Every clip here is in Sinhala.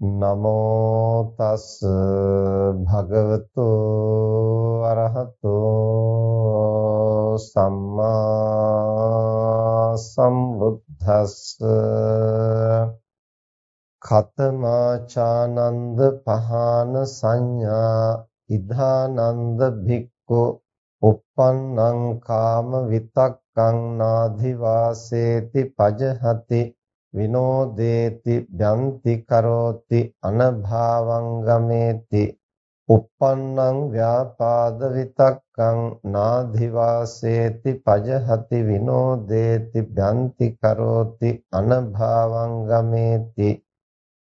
නමෝ තස් භගවතු අරහතෝ සම්මා සම්බුද්දස්ස ඛතමාචානන්ද පහන සංඥා ඉධානන්ද භික්ඛු uppannං කාම විතක්කං නාධි වාසේති පජහති විනෝදේති ඥන්ති කරෝති අනභාවං ගමේති uppannං ව්‍යාපාද විතක්කං නාධිවාසේති පජහති විනෝදේති ඥන්ති කරෝති අනභාවං ගමේති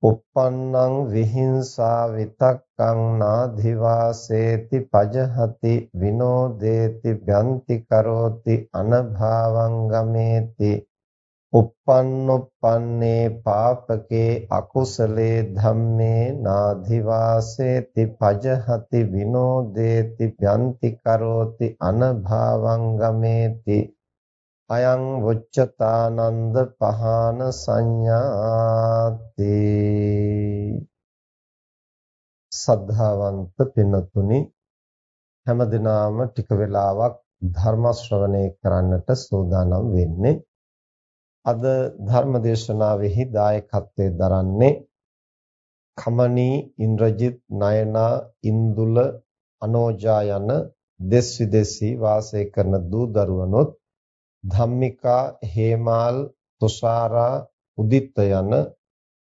uppannං විහිංසා විතක්කං නාධිවාසේති පජහති විනෝදේති ඥන්ති කරෝති අනභාවං ගමේති uppannuppanne පාපකේ අකුසලේ ධම්මේ නාධිවාසේති පජහති විනෝදේති යන්ති කරෝති අනභාවං ගමේති අයං වොච්චතානන්ද පහන සංඥාති සද්ධාවන්ත පින්නතුනි හැමදිනාම ටික වෙලාවක් ධර්ම ශ්‍රවණය කරන්නට සූදානම් වෙන්නේ අද ධර්ම දේශනාවෙහි දායකත්වයේ දරන්නේ කමනී ඉන්ද්‍රජිත් නයනා ඉන්දුල අනෝජා යන දෙස් විදෙසී වාසය කරන දූ දරුවනොත් ධම්මිකා හේමාල් තුෂාරා උදිත්ත යන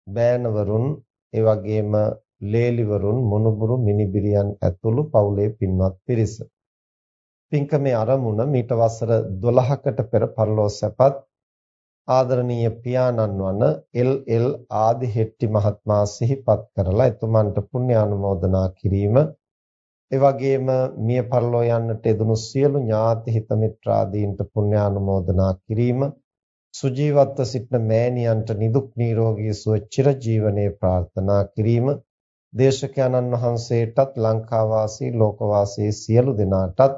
බෑනවරුන් ඒ වගේම ලේලිවරුන් මොනුබුරු මිනිබිරියන් ඇතුළු පවුලේ පින්වත් පිරිස. පින්කමේ ආරමුණ මීට වසර 12කට පෙර පරලෝසපත් ආදරණීය පියාණන් වන එල්.එල්. ආදිහෙට්ටි මහත්මයා සිහිපත් කරලා එතුමන්ට පුණ්‍ය ආනුමෝදනා කිරීම ඒ වගේම මිය පරලෝ යන්නට යෙදුණු සියලු ඥාති හිත මිත්‍රාදීන්ට පුණ්‍ය ආනුමෝදනා කිරීම සුජීවත්ව සිටින මෑණියන්ට නිදුක් නිරෝගී සුව චිරජීවනයේ ප්‍රාර්ථනා කිරීම දේශකයන්න් වහන්සේටත් ලංකාවාසී ලෝකවාසී සියලු දෙනාටත්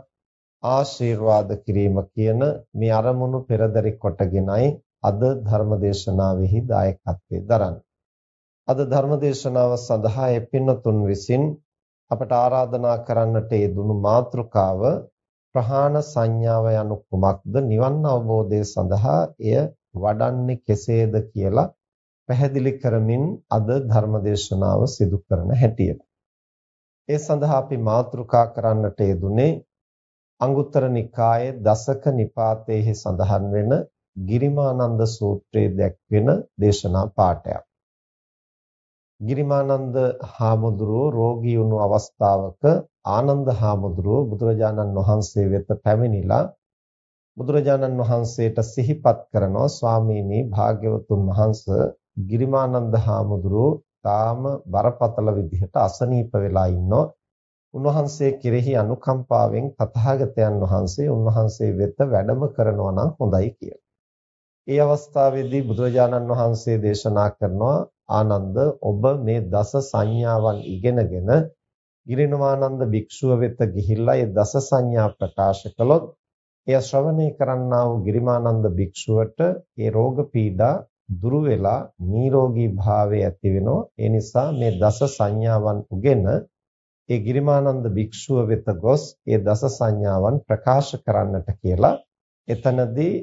ආශිර්වාද කිරීම කියන මේ අරමුණු පෙරදරි කොටගෙනයි අද ධර්මදේශනාවෙහි දායකත්වයේ දරන්නේ. අද ධර්මදේශනාව සඳහා එපින්නතුන් විසින් අපට ආරාධනා කරන්නට යෙදුණු මාතෘකාව ප්‍රහාණ සංඥාව යනු කුමක්ද නිවන් අවබෝධය සඳහා එය වඩන්නේ කෙසේද කියලා පැහැදිලි කරමින් අද ධර්මදේශනාව සිදු කරන හැටියට. ඒ සඳහා අපි මාතෘකා කරන්නට යෙදුනේ අංගුත්තර නිකායේ දසක නිපාතයේහි සඳහන් වෙන ගිරිමානන්ද සූත්‍රයේ දැක්වෙන දේශනා පාඩයක්. ගිරිමානන්ද හාමුදුරුව රෝගී වුණු අවස්ථාවක ආනන්ද හාමුදුරුව බුදුරජාණන් වහන්සේ වෙත පැමිණිලා බුදුරජාණන් වහන්සේට සිහිපත් කරනවා ස්වාමීනි භාග්‍යවතුන් වහන්ස ගිරිමානන්ද හාමුදුරුව තාම බරපතල විදිහට අසනීප වෙලා ඉන්නෝ උන්වහන්සේ කෙරෙහි අනුකම්පාවෙන් තථාගතයන් වහන්සේ උන්වහන්සේ වෙත වැඩම කරනවා නම් හොඳයි කියලා. ඒ අවස්ථාවේදී බුදුරජාණන් වහන්සේ දේශනා කරනවා ආනන්ද ඔබ මේ දස සංඥාවන් ඉගෙනගෙන ගිරිනවානන්ද භික්ෂුව වෙත ගිහිල්ලා ඒ දස සංඥා ප්‍රකාශ කළොත් එය ශ්‍රවණය කරන්නා වූ ගිරිමානන්ද භික්ෂුවට ඒ රෝග පීඩා දුරු වෙලා නිරෝගී භාවය ඇති වෙනවා. ඒ නිසා මේ දස සංඥාවන් උගෙන ඒ ගිරිමානන්ද භික්ෂුව වෙත ගොස් ඒ දස සංඥාවන් ප්‍රකාශ කරන්නට කියලා එතනදී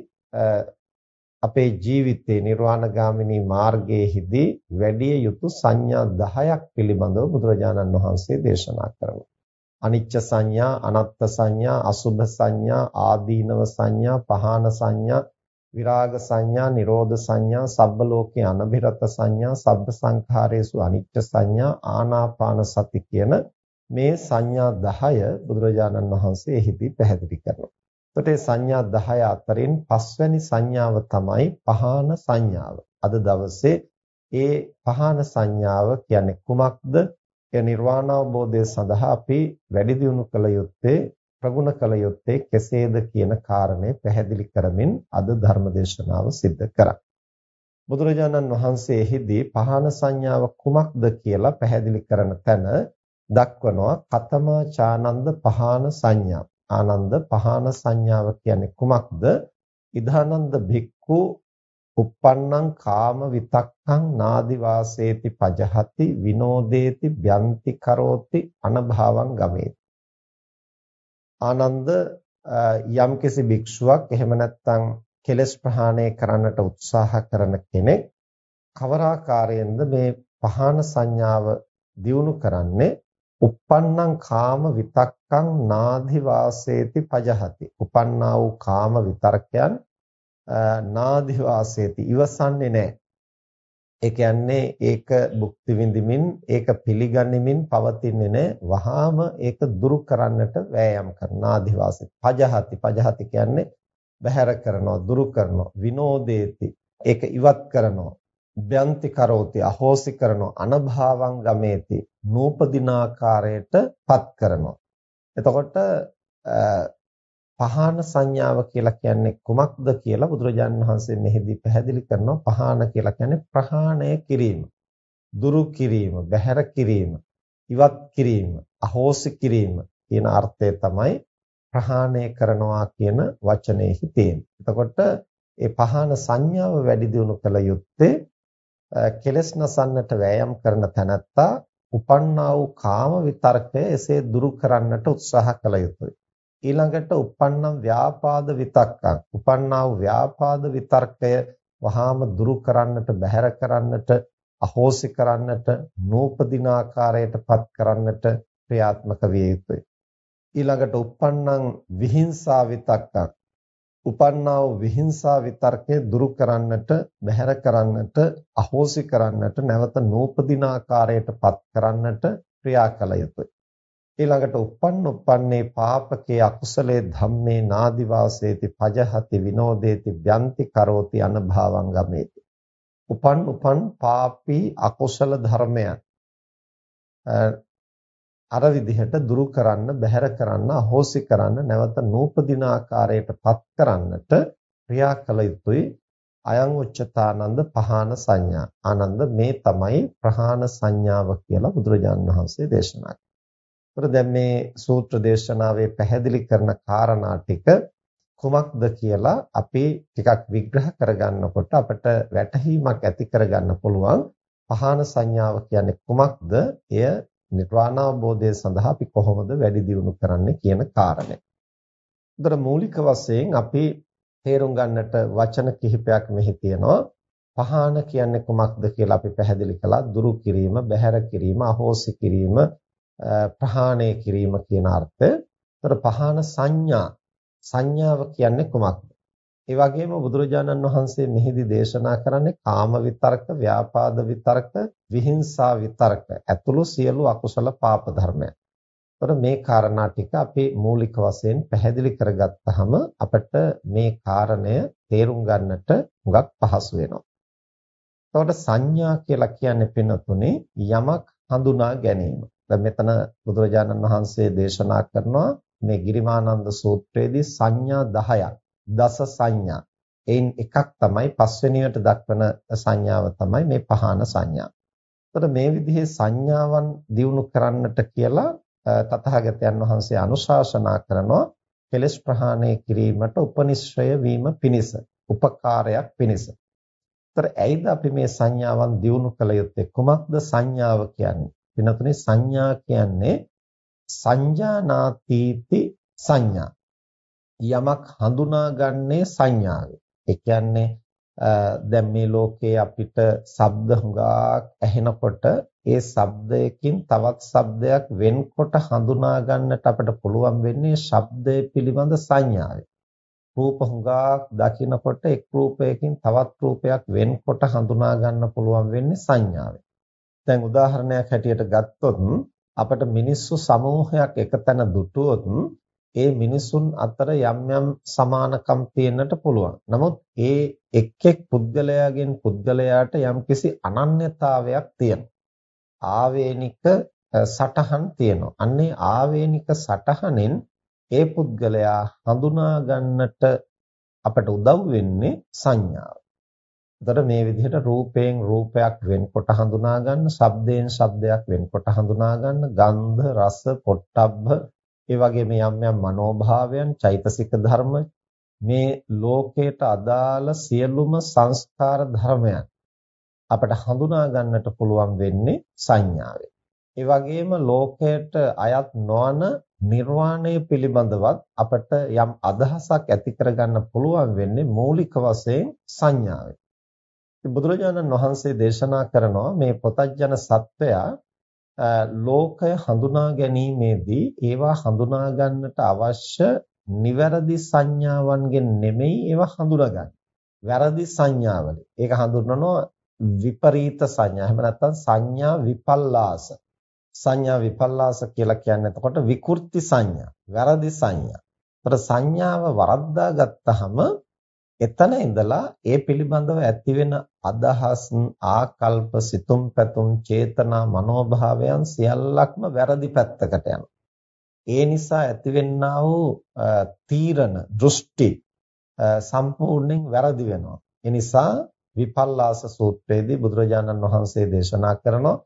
අපේ ජීවිතේ නිර්වාණගාමිනී මාර්ගයේදී වැඩි යුතු සංඥා 10ක් පිළිබඳව බුදුරජාණන් වහන්සේ දේශනා කරනවා. අනිච්ච සංඥා, අනත්ත් සංඥා, අසුභ සංඥා, ආදීනව සංඥා, පහාන සංඥා, විරාග සංඥා, නිරෝධ සංඥා, සබ්බ ලෝකේ අනබිරත සංඥා, සබ්බ සංඛාරේසු අනිච්ච සංඥා, ආනාපාන සති කියන මේ සංඥා 10 බුදුරජාණන් වහන්සේ එහිදී පැහැදිලි කරනවා. එතකොට මේ සංඥා 10 අතරින් පස්වැනි සංඥාව තමයි පහාන සංඥාව. අද දවසේ ඒ පහාන සංඥාව කියන්නේ කුමක්ද? ඒ නිර්වාණ අවබෝධය සඳහා අපි වැඩි දියුණු කළ යුත්තේ ප්‍රගුණ කළ යුත්තේ කෙසේද කියන කාරණය පැහැදිලි කරමින් අද ධර්ම දේශනාව සිද්ධ කරා. බුදුරජාණන් වහන්සේ එහිදී පහාන සංඥාව කුමක්ද කියලා පැහැදිලි කරන තැන දක්වනවා කතමා චානන්ද පහාන සංඥා. ආනන්ද පහාන සංඥාව කියන්නේ කුමක්ද? ඉදානන්ද භික්ඛු uppannam kama vitakkam nadi vaseeti pajahati vinodeti byanti karoti anabhavam gameti Ananda යම්කිසි භික්ෂුවක් එහෙම නැත්නම් කෙලස් ප්‍රහාණය කරන්නට උත්සාහ කරන කෙනෙක් කවරාකාරයෙන්ද මේ පහාන සංඥාව දියුණු කරන්නේ uppannam kama vitakkam nadi vaseeti pajahati උපන්නා වූ කාම විතර්කයන් නාදි වාසේති. ඉවසන්නේ නැහැ ඒ කියන්නේ ඒක භුක්ති විඳිමින් ඒක පිළිගනිමින් පවතින්නේ නැහැ වහාම ඒක දුරු කරන්නට වෑයම් කරන නාදි වාසේති. පජහති. පජහති කියන්නේ බහැර කරනවා දුරු කරනවා විනෝදේති. ඒක ඉවත් කරනවා. බ්‍යන්ති කරෝති අහෝසි කරනවා අනභාවං ගමේති නූපදිනාකාරයට පත් කරනවා එතකොට පහාන සංඥාව කියලා කියන්නේ කුමක්ද කියලා බුදුරජාණන් වහන්සේ මෙහිදී පැහැදිලි කරනවා පහාන කියලා කියන්නේ ප්‍රහාණය කිරීම දුරු කිරීම බැහැර කිරීම ඉවත් කිරීම අහෝසි කිරීම කියන අර්ථය තමයි ප්‍රහාණය කරනවා කියන වචනේහි තියෙන්නේ. එතකොට ඒ පහාන සංඥාව වැඩි දියුණු කළ යුත්තේ කෙලස් නසන්නට වෑයම් කරන තැනැත්තා උපන්නා වූ කාම විතර්කය එසේ දුරු කරන්නට උත්සාහ කළ යුතුය. ඊළඟට උපන්නම් ව්‍යාපාද විතක්කං උපන්නා වූ ව්‍යාපාද විතර්කය වහාම දුරු කරන්නට බැහැර කරන්නට අහෝසි කරන්නට නූපදින ආකාරයටපත් කරන්නට ක්‍රියාත්මක විය යුතුය. ඊළඟට උපන්නම් විහිංසා විතක්කං උපන්නා වූ විහිංසා විතර්කය දුරු කරන්නට, බැහැර කරන්නට, අහෝසි කරන්නට, නැවත නූපදින ආකාරයටපත් කරන්නට ක්‍රියා කළ යුතුය. ඊළඟට උපන්න උපන්නේ පාපකේ අකුසලේ ධම්මේ නාදි වාසේති පජහති විනෝදේති ව්‍යන්ති කරෝති අනභවං ගමේති. උපන් උපන් පාපී අකුසල ධර්මයන් අර විදිහට දුරු කරන්න, බැහැර කරන්න, අහෝසි කරන්න, නැවත නූපදින ආකාරයටපත් කරන්නට ක්‍රියා කළ යුතුයි. අයං උච්චතානන්ද පහාන සංඥා. ආනන්ද මේ තමයි ප්‍රහාන සංඥාව කියලා බුදුරජාණන් වහන්සේ දේශනා කළා. දැන් මේ සූත්‍ර දේශනාවේ පැහැදිලි කරන කාරණා ටික කුමක්ද කියලා අපි ටිකක් විග්‍රහ කරගන්නකොට අපට වැටහීමක් ඇති කරගන්න පුළුවන්. පහාන සංඥාව කියන්නේ කුමක්ද? එය නිර්වාණ අවබෝධය සඳහා අපි කොහොමද වැඩි දියුණු කරන්නේ කියන කාරණය. උදර මූලික වශයෙන් අපි තේරුම් ගන්නට වචන කිහිපයක් මෙහි තියෙනවා. පහාන කියන්නේ කුමක්ද කියලා අපි පැහැදිලි කළා. දුරු කිරීම, බැහැර කිරීම, අහෝසි කිරීම, ප්‍රහාණය කිරීම කියන අර්ථය. උදර පහාන සංඥා සංඥාව කියන්නේ කුමක්ද? ඒ වගේම බුදුරජාණන් වහන්සේ මෙහිදී දේශනා කරන්නේ කාම විතරක, ව්‍යාපාද විතරක, විහිංසා විතරක ඇතුළු සියලු අකුසල පාප ධර්මයන්. ඒතර මේ කාරණා ටික අපි මූලික වශයෙන් පැහැදිලි කරගත්තාම අපිට මේ කාරණය තේරුම් ගන්නට හුඟක් පහසු වෙනවා. එතකොට සංඥා කියලා කියන්නේ පින්නතුනේ යමක් හඳුනා ගැනීම. දැන් මෙතන බුදුරජාණන් වහන්සේ දේශනා කරනවා මේ ගිරිමානන්ද සූත්‍රයේදී සංඥා 10ක් දස සංඥා. එයින් එකක් තමයි පස්වෙනියට දක්වන සංඥාව තමයි මේ පහාන සංඥා. එතකොට මේ විදිහේ සංඥාවන් දියුණු කරන්නට කියලා තථාගතයන් වහන්සේ අනුශාසනා කරනවා කෙලෙස් ප්‍රහාණය කිරීමට උපනිශ්‍රය වීම පිණිස උපකාරයක් පිණිස. ඒතර ඇයිද අපි මේ සංඥාවන් දියුණු කළ යුත්තේ? කුමක්ද සංඥාව කියන්නේ? වෙනතුනේ සංඥා කියන්නේ සංජානාතීති සංඥා. යමක් හඳුනාගන්නේ සංඥාවෙන්. ඒ කියන්නේ දැන් මේ ලෝකයේ අපිට ශබ්ද හුඟක් ඇහෙනකොට ඒ ශබ්දයකින් තවත් ශබ්දයක් වෙන්කොට හඳුනා ගන්නට අපිට පුළුවන් වෙන්නේ ශබ්දය පිළිබඳ සංඥාවෙන්. රූප හුඟක් දකිනකොට එක් රූපයකින් තවත් රූපයක් වෙන්කොට හඳුනා ගන්න පුළුවන් වෙන්නේ සංඥාවෙන්. දැන් උදාහරණයක් හැටියට ගත්තොත් අපිට මිනිස්සු සමූහයක් එකතැන දුටුවොත් ඒ මිනිසුන් අතර යම් යම් සමානකම් තියෙන්නට පුළුවන්. නමුත් ඒ එක් එක් පුද්ගලයාගෙන් පුද්ගලයාට යම්කිසි අනන්‍යතාවයක් තියෙනවා. ආවේනික සටහන් තියෙනවා. අන්නේ ආවේනික සටහනෙන් ඒ පුද්ගලයා හඳුනා ගන්නට අපට උදව් වෙන්නේ සංඥාව. එතකොට මේ විදිහට රූපයෙන් රූපයක් වෙන්කොට හඳුනා ගන්න, ශබ්දයෙන් ශබ්දයක් වෙන්කොට හඳුනා ගන්න, ගන්ධ, රස, පොට්ටබ්බ ඒ වගේම යම් යම් මනෝභාවයන්, චෛතසික ධර්ම මේ ලෝකයට අදාළ සියලුම සංස්කාර ධර්මයන් අපට හඳුනා ගන්නට පුළුවන් වෙන්නේ සංඥාවෙන්. ඒ වගේම ලෝකයට අයත් නොවන නිර්වාණය පිළිබඳවත් අපට යම් අදහසක් ඇති කරගන්න පුළුවන් වෙන්නේ මූලික වශයෙන් සංඥාවෙන්. බුදුරජාණන් වහන්සේ දේශනා කරනවා මේ පොතජන සත්වයා ලෝකය හඳුනා ගැනීමේදී ඒවා හඳුනා ගන්නට අවශ්‍ය නිවැරදි සංඥාවන්ගෙන් නෙමෙයි ඒවා හඳුනාගන්නේ. වැරදි සංඥාවල. ඒක හඳුන්වනවා විපරීත සංඥා. එහෙම නැත්නම් සංඥා විපල්ලාස. සංඥා විපල්ලාස කියලා කියන්නේ එතකොට විකෘති සංඥා, වැරදි සංඥා. ඒතර සංඥාව වරද්දා ගත්තහම එතන ඉඳලා ඒ පිළිබඳව ඇතිවෙන අදහස් ආකල්ප සිතුම් පැතුම් චේතනා මනෝභාවයන් සියල්ලක්ම වැරදි පැත්තකට යනවා. ඒ නිසා ඇතිවෙන්නා වූ තීරණ දෘෂ්ටි සම්පූර්ණයෙන් වැරදි වෙනවා. ඒ නිසා විපල්ලාස සූත්‍රයේදී බුදුරජාණන් වහන්සේ දේශනා කරනවා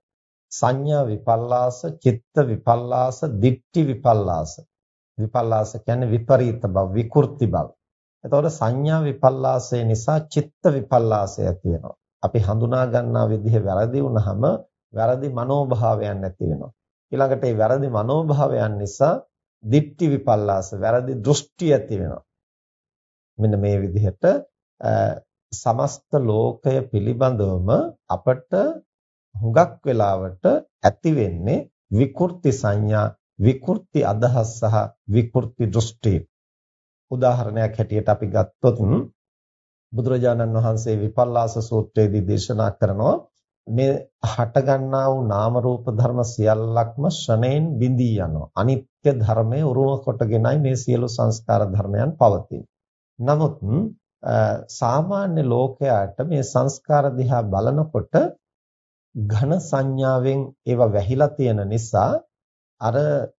සංඥා විපල්ලාස, චිත්ත විපල්ලාස, දිට්ඨි විපල්ලාස. විපල්ලාස කියන්නේ විපරීත බව, විකෘති බව. එතකොට සංඥා විපල්ලාසය නිසා චිත්ත විපල්ලාසය ඇති වෙනවා. අපි හඳුනා ගන්නා විදිහ වැරදි වුනහම වැරදි මනෝභාවයන් ඇති වෙනවා. ඊළඟට ඒ වැරදි මනෝභාවයන් නිසා දික්ටි විපල්ලාස වැරදි දෘෂ්ටි ඇති වෙනවා. මෙන්න මේ විදිහට සමස්ත ලෝකය පිළිබඳවම අපට හුඟක් වෙලාවට ඇති වෙන්නේ විකෘති සංඥා විකෘති අදහස් සහ විකෘති දෘෂ්ටි උදාහරණයක් හැටියට අපි ගත්තොත් බුදුරජාණන් වහන්සේ විපල්ලාස සූත්‍රයේදී දේශනා කරනවා මේ හටගන්නා වූ නාම රූප ධර්ම සියල්ලක්ම ෂණයෙන් බිඳී යනවා. අනිත්‍ය ධර්මයේ උරුම කොටගෙනයි මේ සියලු සංස්කාර ධර්මයන් පවතින්නේ. නමුත් සාමාන්‍ය ලෝකයාට මේ සංස්කාර දිහා බලනකොට ඝන සංඥාවෙන් ඒවා වැහිලා තියෙන නිසා අර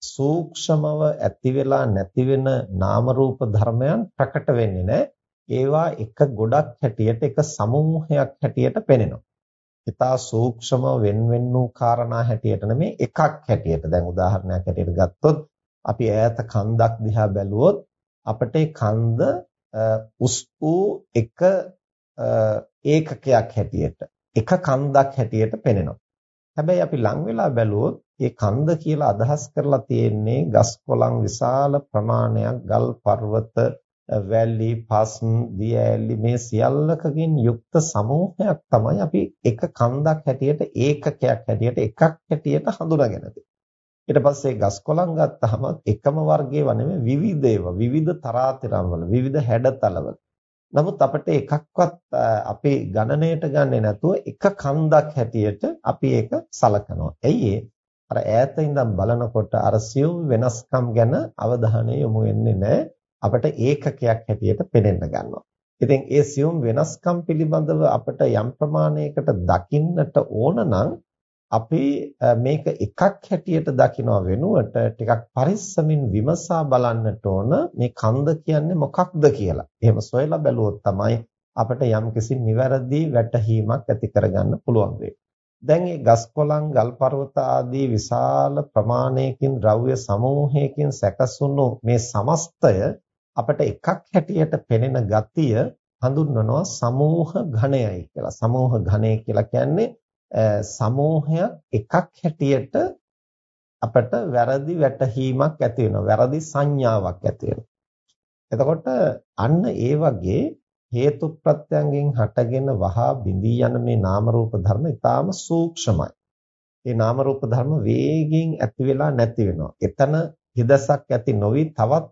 සූක්ෂමව ඇති වෙලා නැති වෙන නාම රූප ධර්මයන් ප්‍රකට වෙන්නේ නැහැ. ඒවා එක ගොඩක් හැටියට එක සමූහයක් හැටියට පෙනෙනවා. ඊටා සූක්ෂම වෙන් වෙන් වූ කාරණා හැටියට නෙමේ එකක් හැටියට. දැන් උදාහරණයක් හැටියට ගත්තොත් අපි ඈත කන්දක් දිහා බැලුවොත් අපිට කන්ද උස් වූ එක ඒකකයක් හැටියට එක කන්දක් හැටියට පෙනෙනවා. හැබැයි අපි ලං වෙලා බැලුවොත් මේ කන්ද කියලා අදහස් කරලා තියෙන්නේ ගස් කොළන් විශාල ප්‍රමාණයක් ගල් පර්වත වැලි පස් දිය ඇලි මේ සියල්ලකකින් යුක්ත සමූහයක් තමයි අපි එක කන්දක් හැටියට ඒකකයක් හැටියට එකක් හැටියට හඳුනාගෙන තියෙන්නේ. ඊට පස්සේ ගස් කොළන් ගත්තාම එකම වර්ගයේ වනෙමෙ විවිධ ඒවා විවිධ තරාතිරම් වල විවිධ හැඩතලවල නමුත් අපිට එකක්වත් අපේ ගණනයට ගන්නෙ නැතුව එක කන්දක් හැටියට අපි ඒක සලකනවා. ඇයි අර ඈත ඉඳන් බලනකොට අර සියුම් වෙනස්කම් ගැන අවධානය යොමු වෙන්නේ නැහැ. අපිට ඒකකයක් හැටියට පේනෙන්න ගන්නවා. ඉතින් ඒ සියුම් වෙනස්කම් පිළිබඳව අපිට යම් ප්‍රමාණයකට දකින්නට ඕන නම් අපි මේක එකක් හැටියට දකිනවා වෙනුවට ටිකක් පරිස්සමින් විමසා බලන්නට ඕන මේ කන්ද කියන්නේ මොකක්ද කියලා. එහෙම සොයලා බැලුවොත් තමයි අපිට යම්කිසි නිවැරදි වැටහීමක් ඇති කරගන්න පුළුවන් වෙන්නේ. දැන් මේ ගස් කොළන් ගල් පර්වත ආදී විශාල ප්‍රමාණයකින් ද්‍රව්‍ය සමූහයකින් සැකසුණු මේ සමස්තය අපිට එකක් හැටියට පෙනෙන ගතිය හඳුන්වනවා සමූහ ඝණයයි කියලා. සමූහ ඝණය කියලා කියන්නේ සමූහයක් එකක් හැටියට අපට වැරදි වැටහීමක් ඇති වෙනවා. වැරදි සංඥාවක් ඇති වෙනවා. එතකොට අන්න ඒ වගේ හේතු ප්‍රත්‍යයෙන් හටගෙන වහා බිඳී යන මේ නාම රූප ධර්ම ඊටාම සූක්ෂමයි. මේ නාම රූප ධර්ම වේගයෙන් ඇති වෙලා නැති වෙනවා. එතන හිදසක් ඇති නොවි තවත්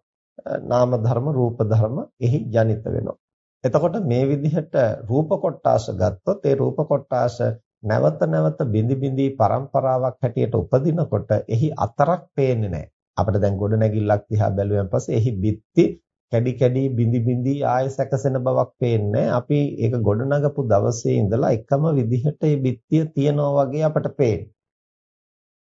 නාම ධර්ම රූප ධර්ම එහි ජනිත වෙනවා. එතකොට මේ විදිහට රූප කොටාස ගත්තොත් ඒ රූප කොටාස නැවත නැවත බිඳි බිඳි પરම්පරාවක් හැටියට උපදිනකොට එහි අතරක් පේන්නේ නැහැ. අපිට දැන් ගොඩ නැගිල්ලක් දිහා බැලුවෙන් පස්සේ එහි බිත්ති කැඩි කැඩි බිඳි බිඳි ආය සැකසෙන බවක් පේන්නේ අපි ඒක ගොඩනගපු දවසේ ඉඳලා එකම විදිහට මේ බිත්තිය තියනවා වගේ අපට පේන්නේ.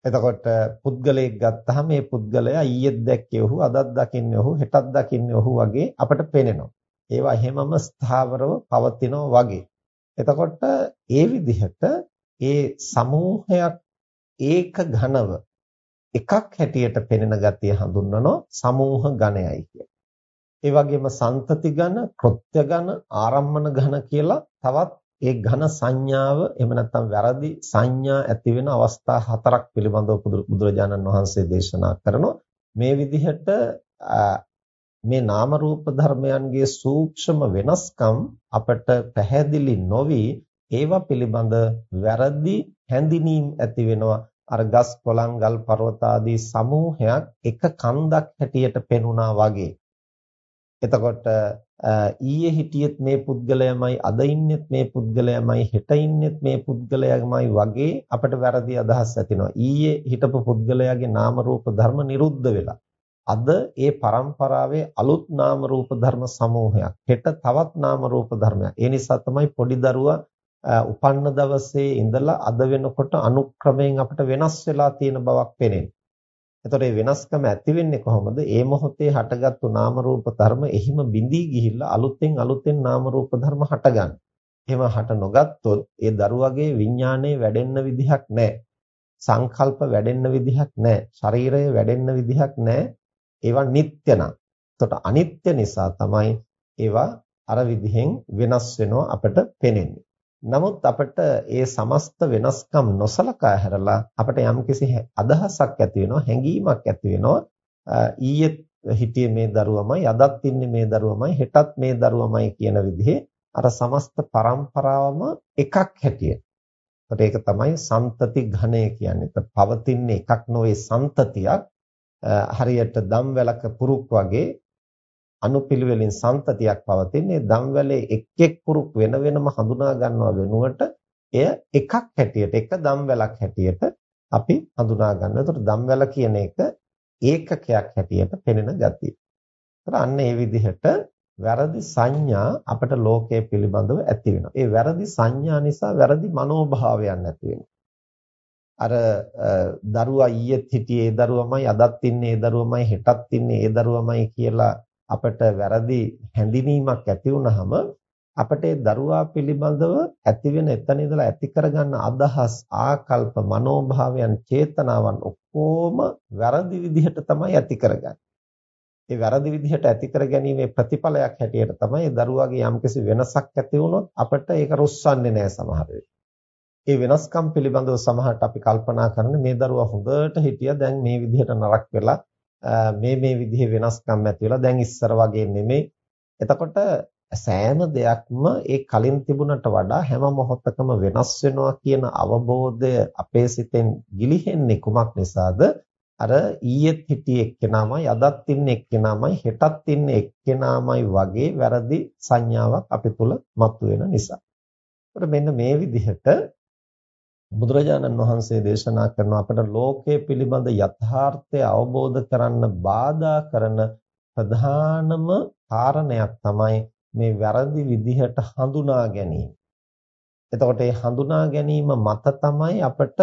එතකොට පුද්ගලයෙක් ගත්තාම මේ පුද්ගලයා ඊයේත් දැක්කේ ඔහු අදත් දකින්නේ ඔහු හෙටත් දකින්නේ ඔහු වගේ අපට පේනවා. ඒවා හැමම ස්ථාවරව පවතිනවා වගේ. එතකොට ඒ විදිහට ඒ සමූහයක් ඒක ඝනව එකක් හැටියට පෙනෙන ගතිය හඳුන්වනවා සමූහ ඝනයයි කියලා. ඒ වගේම සන්තති ඝන, කෘත්‍ය ඝන, ආරම්මන ඝන කියලා තවත් ඒ ඝන සංඥාව එහෙම නැත්නම් වැරදි සංඥා ඇති වෙන අවස්ථා හතරක් පිළිබඳව බුදුරජාණන් වහන්සේ දේශනා කරනවා. මේ විදිහට මේ නාම රූප ධර්මයන්ගේ සූක්ෂම වෙනස්කම් අපට පැහැදිලි නොවි ඒවා පිළිබඳ වැරදි හැඳිනීම් ඇති වෙනවා අර ගස් කොළන් ගල් පර්වත ආදී සමූහයක් එක කන්දක් හැටියට පෙනුණා වගේ එතකොට ඊයේ හිටියෙත් මේ පුද්ගලයාමයි අද ඉන්නෙත් මේ පුද්ගලයාමයි හෙට ඉන්නෙත් මේ පුද්ගලයාමයි වගේ අපිට වැරදි අදහස් ඇතිවෙනවා. ඊයේ හිටපු පුද්ගලයාගේ නාම රූප ධර්ම නිරුද්ධ වෙලා. අද ඒ પરම්පරාවේ අලුත් නාම රූප ධර්ම සමූහයක්. හෙට තවත් නාම රූප ධර්මයක්. ඒ නිසා තමයි පොඩි දරුවා උපන්න දවසේ ඉඳලා අද වෙනකොට අනුක්‍රමයෙන් අපිට වෙනස් වෙලා තියෙන බවක් පේන්නේ. එතකොට මේ වෙනස්කම ඇති වෙන්නේ කොහොමද? ඒ මොහොතේ හටගත්තු නාම රූප ධර්ම එහිම බිඳී ගිහිල්ලා අලුතෙන් අලුතෙන් නාම රූප ධර්ම හටගන්න. එහෙම හට නොගත්තොත් ඒ දරුවගේ විඥානයේ වැඩෙන්න විදිහක් නැහැ. සංකල්ප වැඩෙන්න විදිහක් නැහැ. ශරීරය වැඩෙන්න විදිහක් නැහැ. ඒවා නිට්ටය නම්. එතකොට අනිත්‍ය නිසා තමයි ඒවා අර විදිහෙන් වෙනස් වෙනවා අපිට පේන්නේ. නමුත් අපිට ඒ සමස්ත වෙනස්කම් නොසලකා හැරලා අපිට යම්කිසි අදහසක් ඇති වෙනවා හැඟීමක් ඇති වෙනවා ඊයේ හිටියේ මේ දරුවමයි අදත් ඉන්නේ මේ දරුවමයි හෙටත් මේ දරුවමයි කියන විදිහේ අර සමස්ත પરම්පරාවම එකක් හැටියට. ඒක තමයි සම්තති ඝණය කියන්නේ. පවතින එකක් නොවේ සම්තතියක් හරියට දම් වැලක පුරුක් වගේ අනුපිළිවෙලින් සම්තතියක් පවතින්නේ දම්වැලේ එක් එක් පුරුක් වෙන වෙනම හඳුනා ගන්නවා වෙනුවට එය එකක් හැටියට එක දම්වැලක් හැටියට අපි හඳුනා ගන්නවා. ඒතකොට දම්වැල කියන එක ඒකකයක් හැටියට පෙනෙන ගතිය. ඒතර අන්න ඒ විදිහට වැරදි සංඥා අපට ලෝකයේ පිළිබඳව ඇති වෙනවා. ඒ වැරදි සංඥා නිසා වැරදි මනෝභාවයන් ඇති වෙනවා. අර දරුවා ඊයේත් හිටියේ ඒ දරුවමයි අදත් ඉන්නේ ඒ දරුවමයි හෙටත් ඉන්නේ ඒ දරුවමයි කියලා අපට වැරදි හැඳිනීමක් ඇති වුනහම අපට ඒ දරුවා පිළිබඳව ඇති වෙන එතන ඉඳලා ඇති කරගන්න අදහස් ආකල්ප මනෝභාවයන් චේතනාවන් ඔක්කොම වැරදි විදිහට තමයි ඇති කරගන්නේ. ඒ වැරදි විදිහට ඇති කර ගැනීමේ ප්‍රතිඵලයක් හැටියට තමයි දරුවාගේ යම්කිසි වෙනසක් ඇති වුණොත් අපිට ඒක රුස්සන්නේ නැහැ සමහර ඒ වෙනස්කම් පිළිබඳව සමහරට අපි කල්පනා කරන්නේ මේ දරුවා හොඳට හිටියා දැන් මේ විදිහට නරක වෙලා මේ මේ විදිහේ වෙනස්කම් ඇති වෙලා දැන් ඉස්සර වගේ නෙමෙයි. එතකොට සෑම දෙයක්ම ඒ කලින් තිබුණට වඩා හැම මොහොතකම වෙනස් වෙනවා කියන අවබෝධය අපේ සිතෙන් ගිලිහෙන්නේ කුමක් නිසාද? අර ඊයේත් හිටියේ එක්කෙනාමයි අදත් ඉන්නේ එක්කෙනාමයි හෙටත් ඉන්නේ එක්කෙනාමයි වගේ වැරදි සංඥාවක් අපි තුල මතුවෙන නිසා. ඒකට මෙන්න මේ විදිහට බුදුරජාණන් වහන්සේ දේශනා කරන අපට ලෝකයේ පිළිබඳ යථාර්ථය අවබෝධ කරන්න බාධා කරන ප්‍රධානම කාරණයක් තමයි මේ වැරදි විදිහට හඳුනා ගැනීම. එතකොට මේ හඳුනා ගැනීම මත තමයි අපට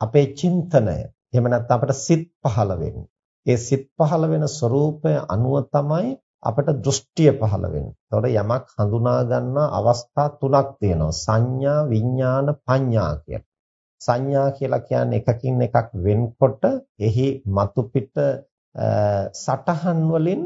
අපේ චින්තනය එහෙම නැත්නම් අපට සිත් පහළ වෙන්නේ. ඒ සිත් පහළ වෙන ස්වરૂපය අනුව තමයි අපට දෘෂ්ටිය පහළ වෙන්නේ. එතකොට යමක් හඳුනා ගන්න අවස්ථා තුනක් තියෙනවා. සංඥා, විඥාන, පඤ්ඤා කියලා. සංඥා කියලා කියන්නේ එකකින් එකක් වෙන්කොට එහි මතු පිට සටහන් වලින්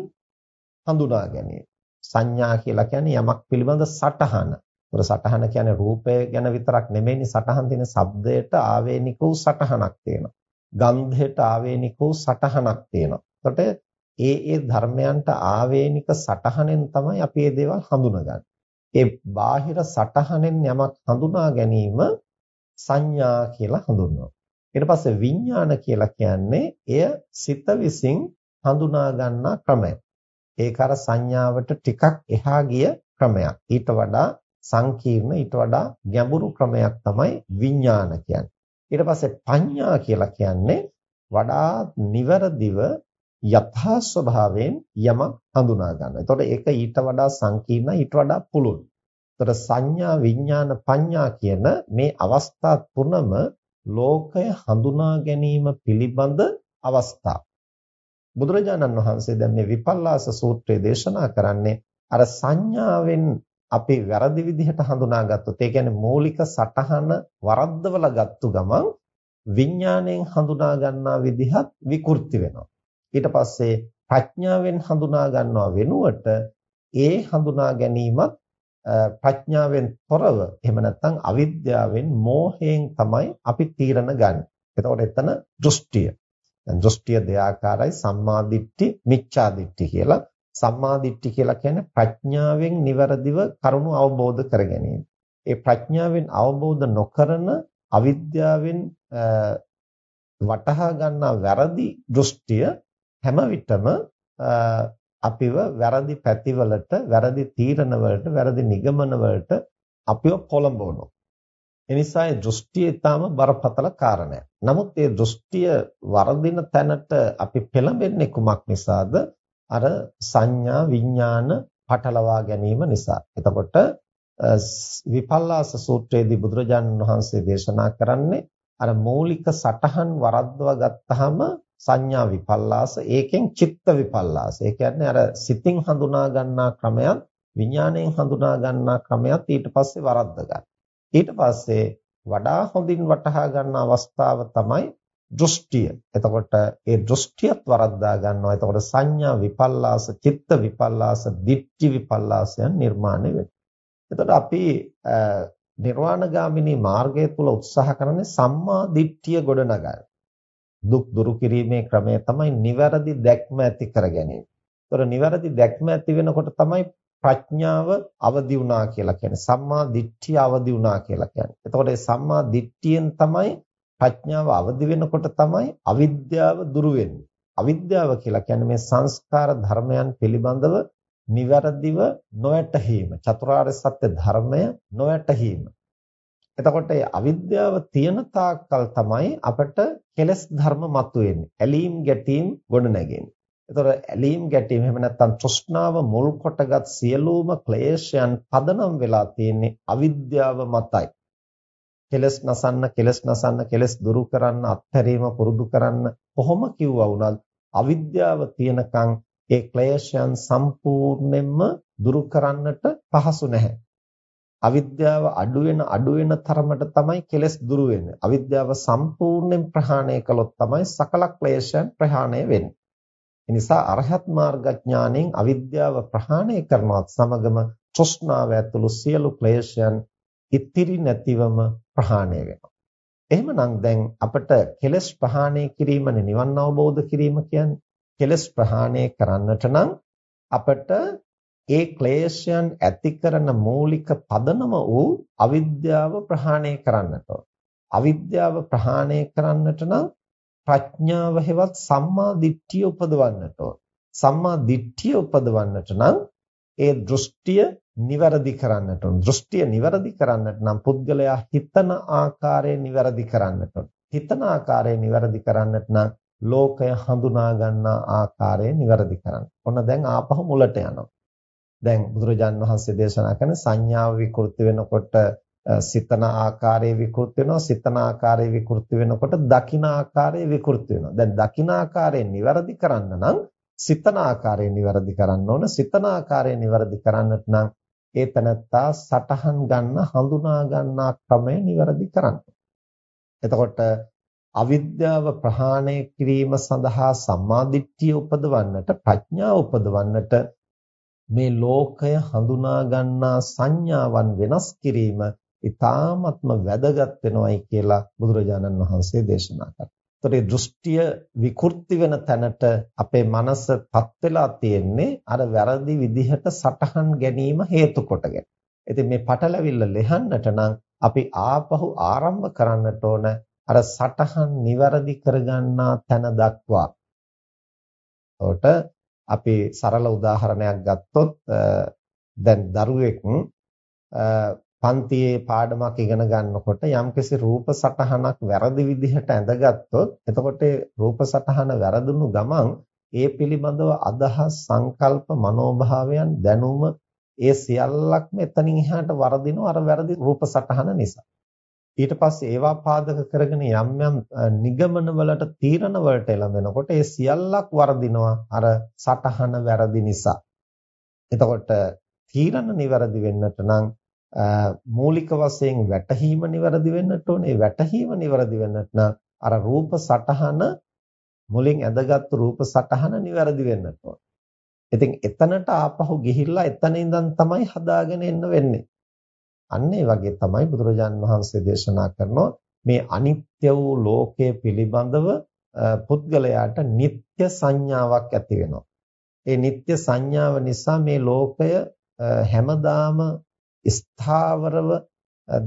හඳුනා ගැනීම. සංඥා කියලා කියන්නේ යමක් පිළිබඳ සටහන. ඒතර සටහන කියන්නේ රූපය ගැන විතරක් නෙමෙයිනේ සටහන් තියෙන ශබ්දයට ආවේනික වූ සටහනක් තියෙනවා. ගන්ධයට ආවේනික වූ සටහනක් තියෙනවා. එතකොට ඒ ඒ ධර්මයන්ට ආවේනික සටහනෙන් තමයි අපි මේ දේවල් හඳුනගන්නේ. ඒ බාහිර සටහනෙන් යමක් හඳුනා ගැනීම සංඥා කියලා හඳුන්වනවා. ඊට පස්සේ විඥාන කියලා කියන්නේ එය සිත විසින් හඳුනා ගන්නා ක්‍රමය. ඒක අර සංඥාවට ටිකක් එහා ගිය ක්‍රමයක්. ඊට වඩා සංකීර්ණ ඊට වඩා ගැඹුරු ක්‍රමයක් තමයි විඥාන කියන්නේ. ඊට පස්සේ පඤ්ඤා කියලා කියන්නේ වඩා නිවරදිව යථා ස්වභාවයෙන් යමක් හඳුනා ගන්න. එතකොට ඒක ඊට වඩා සංකීර්ණ ඊට වඩා පුළුල්. එතකොට සංඥා විඥාන පඤ්ඤා කියන මේ අවස්ථා තුනම ලෝකය හඳුනා ගැනීම පිළිබඳ අවස්ථා. බුදුරජාණන් වහන්සේ දැන් මේ විපල්ලාස සූත්‍රය දේශනා කරන්නේ අර සංඥාවෙන් අපි වැරදි විදිහට හඳුනාගත්තොත් ඒ කියන්නේ මූලික සටහන වරද්දවලා ගත්තු ගමන් විඥාණයෙන් හඳුනා ගන්නා විදිහත් විකෘති වෙනවා. ඊට පස්සේ ප්‍රඥාවෙන් හඳුනා ගන්නවා වෙනුවට ඒ හඳුනා ගැනීමත් ප්‍රඥාවෙන් තොරව එහෙම නැත්නම් අවිද්‍යාවෙන් මෝහයෙන් තමයි අපි තීරණ ගන්න. එතකොට එතන දෘෂ්ටිය. දැන් දෘෂ්ටිය දෙආකාරයි සම්මා දිට්ඨි මිච්ඡා දිට්ඨි කියලා. සම්මා දිට්ඨි කියලා කියන්නේ ප්‍රඥාවෙන් નિවරදිව කරුණු අවබෝධ කර ගැනීම. ඒ ප්‍රඥාවෙන් අවබෝධ නොකරන අවිද්‍යාවෙන් වටහා ගන්නා වැරදි දෘෂ්ටිය හැම විටම අපිව වැරදි පැතිවලට වැරදි තීරණවලට වැරදි නිගමනවලට අපිව පොළඹවනවා. එනිසා ඒ දෘෂ්ටිය ඊටාම බරපතල කාරණයක්. නමුත් ඒ දෘෂ්ටිය වරදින තැනට අපි පෙළඹෙන්නේ කුමක් නිසාද? අර සංඥා විඥාන පටලවා ගැනීම නිසා. එතකොට විපල්ලාස සූත්‍රයේදී බුදුරජාණන් වහන්සේ දේශනා කරන්නේ අර මූලික සටහන් වරද්දවා ගත්තාම සංඥා විපල්ලාස ඒකෙන් චිත්ත විපල්ලාස. ඒ කියන්නේ අර සිතින් හඳුනා ගන්නා ක්‍රමයක් විඥාණයෙන් හඳුනා ගන්නා ක්‍රමයක් ඊට පස්සේ වරද්ද ගන්න. ඊට පස්සේ වඩා හොඳින් වටහා ගන්න අවස්ථාව තමයි දෘෂ්ටිය. එතකොට ඒ දෘෂ්ටියත් වරද්දා ගන්නවා. එතකොට සංඥා විපල්ලාස, චිත්ත විපල්ලාස, දිට්ඨි විපල්ලාසයන් නිර්මාණය වෙනවා. එතකොට අපි නිර්වාණගාමිනී මාර්ගය තුල උත්සාහ කරන්නේ සම්මා දිට්ඨිය ගොඩනගන්න. දුක් දුරු කිරීමේ ක්‍රමය තමයි නිවැරදි දැක්ම ඇති කර ගැනීම. ඒතර නිවැරදි දැක්ම ඇති වෙනකොට තමයි ප්‍රඥාව අවදි වුණා කියලා කියන්නේ සම්මා දිට්ඨිය අවදි වුණා කියලා කියන්නේ. එතකොට මේ සම්මා දිට්ඨියෙන් තමයි ප්‍රඥාව අවදි වෙනකොට තමයි අවිද්‍යාව දුරු වෙන්නේ. අවිද්‍යාව කියලා කියන්නේ මේ සංස්කාර ධර්මයන් පිළිබඳව නිවැරදිව නොවැටහීම. චතුරාර්ය සත්‍ය ධර්මය නොවැටහීම. එතකොට මේ අවිද්‍යාව තියෙන තාක්කල් තමයි අපට කෙලස් ධර්ම මතුවෙන්නේ. ඇලීම් ගැටීම් ගොඩ නැගෙන්නේ. ඒතර ඇලීම් ගැටීම් එහෙම නැත්නම් තෘෂ්ණාව මුල් කොටගත් සියලුම ක්ලේශයන් පදනම් වෙලා තියෙන්නේ අවිද්‍යාව මතයි. කෙලස් නසන්න, කෙලස් නසන්න, කෙලස් දුරු කරන්න, අත්හැරීම පුරුදු කරන්න කොහොම කිව්වා වුණත් අවිද්‍යාව තියෙනකන් ඒ ක්ලේශයන් සම්පූර්ණයෙන්ම දුරු කරන්නට පහසු නැහැ. අවිද්‍යාව අඩු වෙන අඩු වෙන තරමට තමයි කෙලස් දුරු වෙන්නේ. අවිද්‍යාව සම්පූර්ණයෙන් ප්‍රහාණය කළොත් තමයි සකල ක්ලේශයන් ප්‍රහාණය වෙන්නේ. එනිසා අරහත් මාර්ගඥාණයෙන් අවිද්‍යාව ප්‍රහාණය කරනවත් සමගම තෘෂ්ණාව ඇතුළු සියලු ක්ලේශයන් ඉතිරි නැතිවම ප්‍රහාණය වෙනවා. එහෙමනම් දැන් අපිට කෙලස් ප්‍රහාණය කිරීමනේ නිවන් අවබෝධ කිරීම කියන්නේ. කෙලස් ප්‍රහාණය කරන්නට නම් අපිට ඒ ක්ලේශයන් ඇති කරන මූලික පදනම වූ අවිද්‍යාව ප්‍රහාණය කරන්නට අවිද්‍යාව ප්‍රහාණය කරන්නට නම් ප්‍රඥාව හෙවත් සම්මා දිට්ඨිය උපදවන්නට ඕන. සම්මා දිට්ඨිය උපදවන්නට නම් ඒ දෘෂ්ටිය නිවැරදි කරන්නට ඕන. දෘෂ්ටිය නිවැරදි කරන්නට නම් පුද්ගලයා හිතන ආකාරය නිවැරදි කරන්නට ඕන. හිතන ආකාරය නිවැරදි කරන්නට නම් ලෝකය හඳුනා ගන්නා ආකාරය නිවැරදි කරන්න. ඔන්න දැන් ආපහු මුලට යනවා. දැන් බුදුරජාන් වහන්සේ දේශනා කරන සංඥාව විකෘති වෙනකොට සිතන ආකාරය විකෘති වෙනවා. සිතන ආකාරය විකෘති වෙනකොට දකින ආකාරය විකෘති වෙනවා. දැන් දකින ආකාරය નિවරදි කරන්න නම් සිතන ආකාරය નિවරදි කරන්න ඕන. සිතන ආකාරය નિවරදි කරන්නට නම් ඒ තනත්තා සටහන් ගන්න හඳුනා ගන්නා ක්‍රමය નિවරදි කරන්න. එතකොට අවිද්‍යාව ප්‍රහාණය කිරීම සඳහා සම්මාදිට්ඨිය උපදවන්නට ප්‍රඥාව උපදවන්නට මේ ලෝකය හඳුනා ගන්නා සංඥාවන් වෙනස් කිරීම ඊ타ත්ම වැදගත් වෙනවයි කියලා බුදුරජාණන් වහන්සේ දේශනා කළා. ඒතර දෘෂ්ටිය විකෘති වෙන තැනට අපේ මනසපත් වෙලා තියෙන්නේ අර වැරදි විදිහට සටහන් ගැනීම හේතු කොටගෙන. ඉතින් මේ පටලවිල්ල ලෙහන්නට නම් අපි ආපහු ආරම්භ කරන්නට ඕන අර සටහන් નિවරදි කරගන්නා තැන දක්වා. එතකොට අපි සරල උදාහරණයක් ගත්තොත් දැන් දරුවෙක් පන්තියේ පාඩමක් ඉගෙන ගන්නකොට යම්කිසි රූප සටහනක් වැරදි විදිහට ඇඳගත්තොත් එතකොට රූප සටහන වැරදුණු ගමන් ඒ පිළිබඳව අදහස් සංකල්ප මනෝභාවයන් දැනුම ඒ සියල්ලක්ම එතනින් එහාට වර්ධිනවා අර වැරදි රූප සටහන නිසා. ඊට පස්සේ ඒවා පාදක කරගෙන යම් යම් නිගමන වලට තීරණ වලට එළඹෙනකොට ඒ සියල්ලක් වර්ධිනවා අර සටහන වැරදි නිසා. එතකොට තීරණ નિවරදි වෙන්නට නම් මූලික වශයෙන් වැටහීම નિවරදි වෙන්නට ඕනේ. ඒ වැටහීම નિවරදි වෙන්නට නම් අර රූප සටහන මුලින් ඇදගත් රූප සටහන નિවරදි වෙන්නට ඕනේ. ඉතින් එතනට ආපහු ගිහිල්ලා එතන ඉඳන් තමයි හදාගෙන එන්න වෙන්නේ. අන්න ඒ වගේ තමයි බුදුරජාන් වහන්සේ දේශනා කරනවා මේ අනිත්‍ය වූ ලෝකයේ පිළිබඳව පුද්ගලයාට නিত্য සංඥාවක් ඇති වෙනවා. ඒ නিত্য සංඥාව නිසා මේ ලෝකය හැමදාම ස්ථාවරව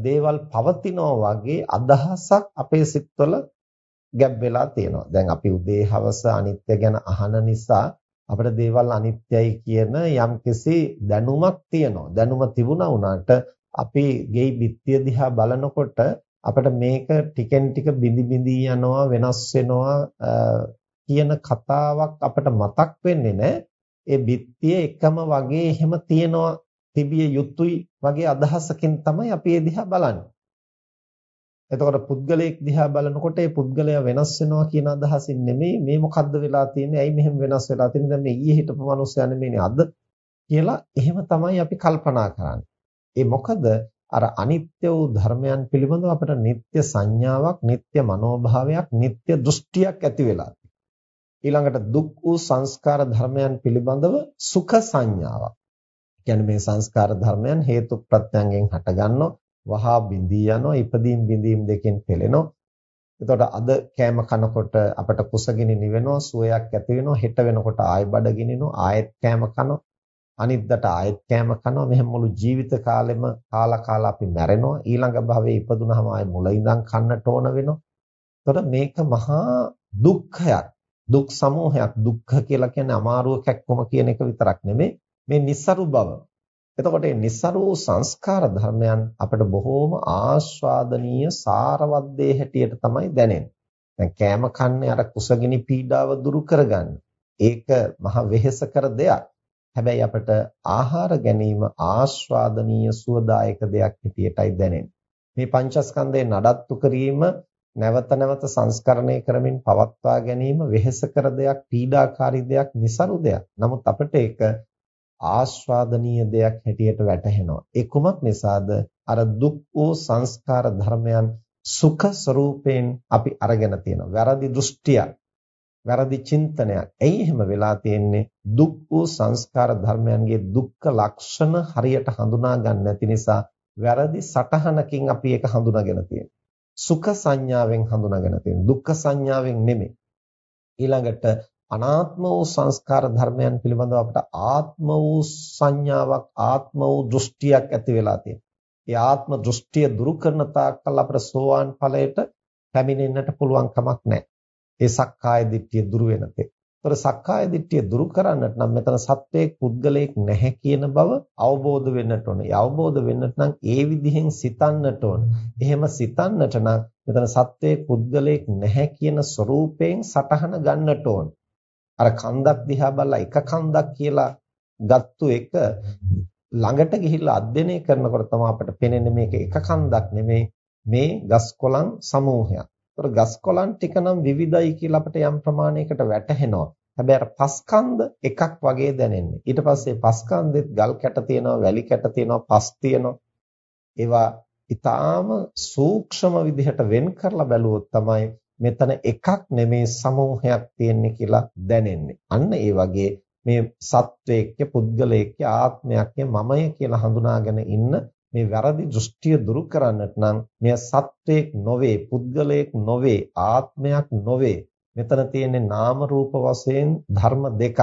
දේවල් පවතිනවා වගේ අදහසක් අපේ සිත්වල ගැබ් වෙලා තියෙනවා. දැන් අපි උදේ හවස අනිත්‍ය ගැන අහන නිසා අපිට දේවල් අනිත්‍යයි කියන යම්කිසි දැනුමක් තියෙනවා. දැනුම තිබුණා වුණාට අපි ගෙයි බිත්තිය දිහා බලනකොට අපිට මේක ටිකෙන් ටික බිඳි බිඳි යනවා වෙනස් වෙනවා කියන කතාවක් අපිට මතක් වෙන්නේ නැහැ. ඒ බිත්තිය එකම වගේ එහෙම තියෙනවා තිබිය යුතුයි වගේ අදහසකින් තමයි අපි ඒ දිහා බලන්නේ. එතකොට පුද්ගලයෙක් දිහා බලනකොට ඒ පුද්ගලයා වෙනස් වෙනවා කියන අදහසින් නෙමෙයි මේ මොකද්ද වෙලා තියෙන්නේ ඇයි මෙහෙම වෙනස් වෙලා තියෙන්නේ දැන් මේ ඊයේ හිටපු මිනිස්සයා නෙමෙයිනේ අද කියලා එහෙම තමයි අපි කල්පනා කරන්නේ. ඒ මොකද අර අනිත්‍ය වූ ධර්මයන් පිළිබඳව අපට නিত্য සංඥාවක්, නিত্য මනෝභාවයක්, නিত্য දෘෂ්ටියක් ඇති වෙලා ඊළඟට දුක් වූ සංස්කාර ධර්මයන් පිළිබඳව සුඛ සංඥාවක්. කියන්නේ මේ සංස්කාර ධර්මයන් හේතු ප්‍රත්‍යයෙන් හටගන්නෝ, වහා බිඳී යනෝ, ඉපදීම් බිඳීම් දෙකෙන් පෙළෙනෝ. එතකොට අද කෑම කනකොට අපට කුසගිනි නිවෙනවා, සුවයක් ඇති වෙනවා, හෙට වෙනකොට ආය බඩගිනිනවා, ආයෙත් කෑම කනවා. අනිද්දාට ආයෙත් කෑම කනවා මෙහෙම මුළු ජීවිත කාලෙම කාලා කාලා අපි මැරෙනවා ඊළඟ භවයේ ඉපදුනහම ආයෙ මුල ඉඳන් කන්නට ඕන වෙනවා එතකොට මේක මහා දුක්ඛයක් දුක් සමූහයක් දුක්ඛ කියලා කියන්නේ අමාරුව කැක්කම කියන එක විතරක් නෙමෙයි මේ નિසරු බව. එතකොට මේ નિසරු සංස්කාර ධර්මයන් අපිට බොහෝම ආස්වාදනීය සාරවත් දේ හැටියට තමයි දැනෙන්නේ. දැන් කෑම කන්නේ අර කුසගිනි පීඩාව දුරු කරගන්න. ඒක මහ වෙහෙසකර දෙයක්. හැබැයි අපිට ආහාර ගැනීම ආස්වාදනීය සුවදායක දෙයක් හැටියටයි දැනෙන්නේ. මේ පංචස්කන්ධේ නඩත්තු කිරීම නැවත නැවත සංස්කරණය කරමින් පවත්වා ගැනීම වෙහෙසකර දෙයක්, පීඩාකාරී දෙයක්, નિසරු දෙයක්. නමුත් අපිට ඒක ආස්වාදනීය දෙයක් හැටියට වැටහෙනවා. ඒ කුමක් නිසාද? අර දුක් වූ සංස්කාර ධර්මයන් සුඛ ස්වરૂපයෙන් අපි අරගෙන තියෙනවා. වැරදි දෘෂ්ටියක්, වැරදි චින්තනයක්. ඇයි එහෙම වෙලා තියෙන්නේ? දුක් වූ සංස්කාර ධර්මයන්ගේ දුක්ඛ ලක්ෂණ හරියට හඳුනා ගන්න නැති නිසා වැරදි සටහනකින් අපි ඒක හඳුනාගෙන තියෙනවා. සුඛ සංඥාවෙන් හඳුනාගෙන තියෙනවා. දුක්ඛ සංඥාවෙන් නෙමෙයි. ඊළඟට අනාත්ම වූ සංස්කාර ධර්මයන් පිළිබඳව අපට ආත්ම වූ සංඥාවක් ආත්ම වූ දෘෂ්ටියක් ඇති වෙලා තියෙනවා. ඒ ආත්ම දෘෂ්ටිය දුරු කරන තාක්කල් අපට සෝවාන් ඵලයට පැමිණෙන්නට පුළුවන් කමක් නැහැ. ඒ සක්කාය දිට්ඨිය දුරු වෙන තෙක්. ඒතර සක්කාය දිට්ඨිය දුරු කරන්නට නම් මෙතන සත්වයේ පුද්ගලයෙක් නැහැ කියන බව අවබෝධ වෙන්නට ඕන. ඒ අවබෝධ වෙන්නට නම් ඒ විදිහෙන් සිතන්නට ඕන. එහෙම සිතන්නට නම් මෙතන සත්වයේ පුද්ගලයෙක් නැහැ කියන ස්වરૂපයෙන් සටහන ගන්නට ඕන. අර කන්දක් දිහා බලලා එක කන්දක් කියලා ගත්තු එක ළඟට ගිහිල්ලා අධ්‍යයනය කරනකොට තමයි අපිට පේන්නේ මේක එක කන්දක් නෙමේ මේ ගස් කොළන් සමූහයක්. ඒතර ගස් කොළන් ටික නම් විවිධයි කියලා අපිට යම් ප්‍රමාණයකට වැටහෙනවා. හැබැයි අර පස්කන්ධ එකක් වගේ දැනෙන්නේ. ඊට පස්සේ පස්කන්ධෙත් ගල් කැට තියෙනවා, වැලි කැට තියෙනවා, පස් තියෙනවා. ඒවා ඊටාම සූක්ෂම විදිහට වෙන් කරලා බැලුවොත් තමයි මෙතන එකක් නෙමේ සමූහයක් තියෙන්නේ කියලා දැනෙන්නේ. අන්න ඒ වගේ මේ සත්වයේක්ය පුද්ගලයේක්ය ආත්මයක්ය මමය කියලා හඳුනාගෙන ඉන්න මේ වැරදි දෘෂ්ටිය දුරු කරන්නට නම් මෙය සත්වයක් නොවේ පුද්ගලයෙක් නොවේ ආත්මයක් නොවේ. මෙතන තියෙන්නේ නාම රූප වශයෙන් ධර්ම දෙකක්.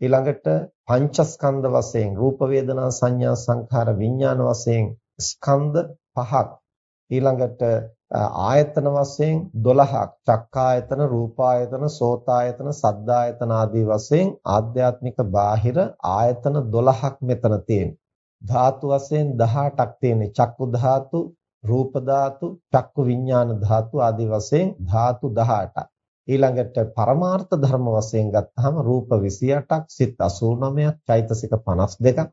ඊළඟට පංචස්කන්ධ වශයෙන් රූප වේදනා සංඥා සංඛාර විඥාන වශයෙන් ස්කන්ධ පහක්. ඊළඟට ආයතන වශයෙන් 12ක් චක්කායතන රූපායතන සෝතායතන සද්දායතන ආදී වශයෙන් ආධ්‍යාත්මික බාහිර ආයතන 12ක් මෙතන තියෙනවා. ධාතු වශයෙන් 18ක් තියෙන්නේ චක්කු ධාතු රූප ධාතු චක්කු විඥාන ධාතු ආදී වශයෙන් ධාතු 18ක් ඊළඟට පරමාර්ථ ධර්ම වශයෙන් ගත්තාම රූප 28ක් සිත් 89ක් චෛතසික 52ක්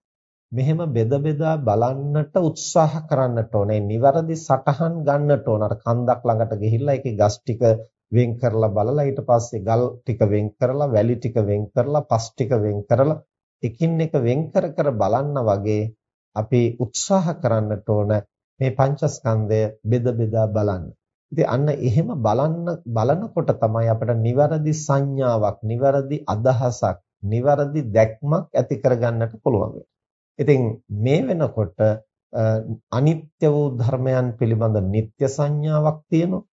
මෙහෙම බෙද බෙදා බලන්නට උත්සාහ කරන්නට ඕනේ. නිවැරදි සටහන් ගන්නට ඕන. අර කන්දක් ළඟට ගිහිල්ලා ඒකේ ගස් ටික වෙන් කරලා බලලා ඊට පස්සේ ගල් ටික වෙන් කරලා වැලි ටික වෙන් කරලා පස් ටික වෙන් කරලා එකින් එක වෙන් කර කර බලන්න වගේ අපි උත්සාහ කරන්නට ඕන මේ පංචස්කන්ධය බෙද බෙදා බලන්න. ඉතින් අන්න එහෙම බලන්න බලනකොට තමයි අපිට නිවැරදි සංඥාවක්, නිවැරදි අදහසක්, නිවැරදි දැක්මක් ඇති කරගන්නට පුළුවන්. ඉතින් මේ වෙනකොට අනිත්‍ය වූ ධර්මයන් පිළිබඳ නিত্য සංඥාවක් තියෙනවා.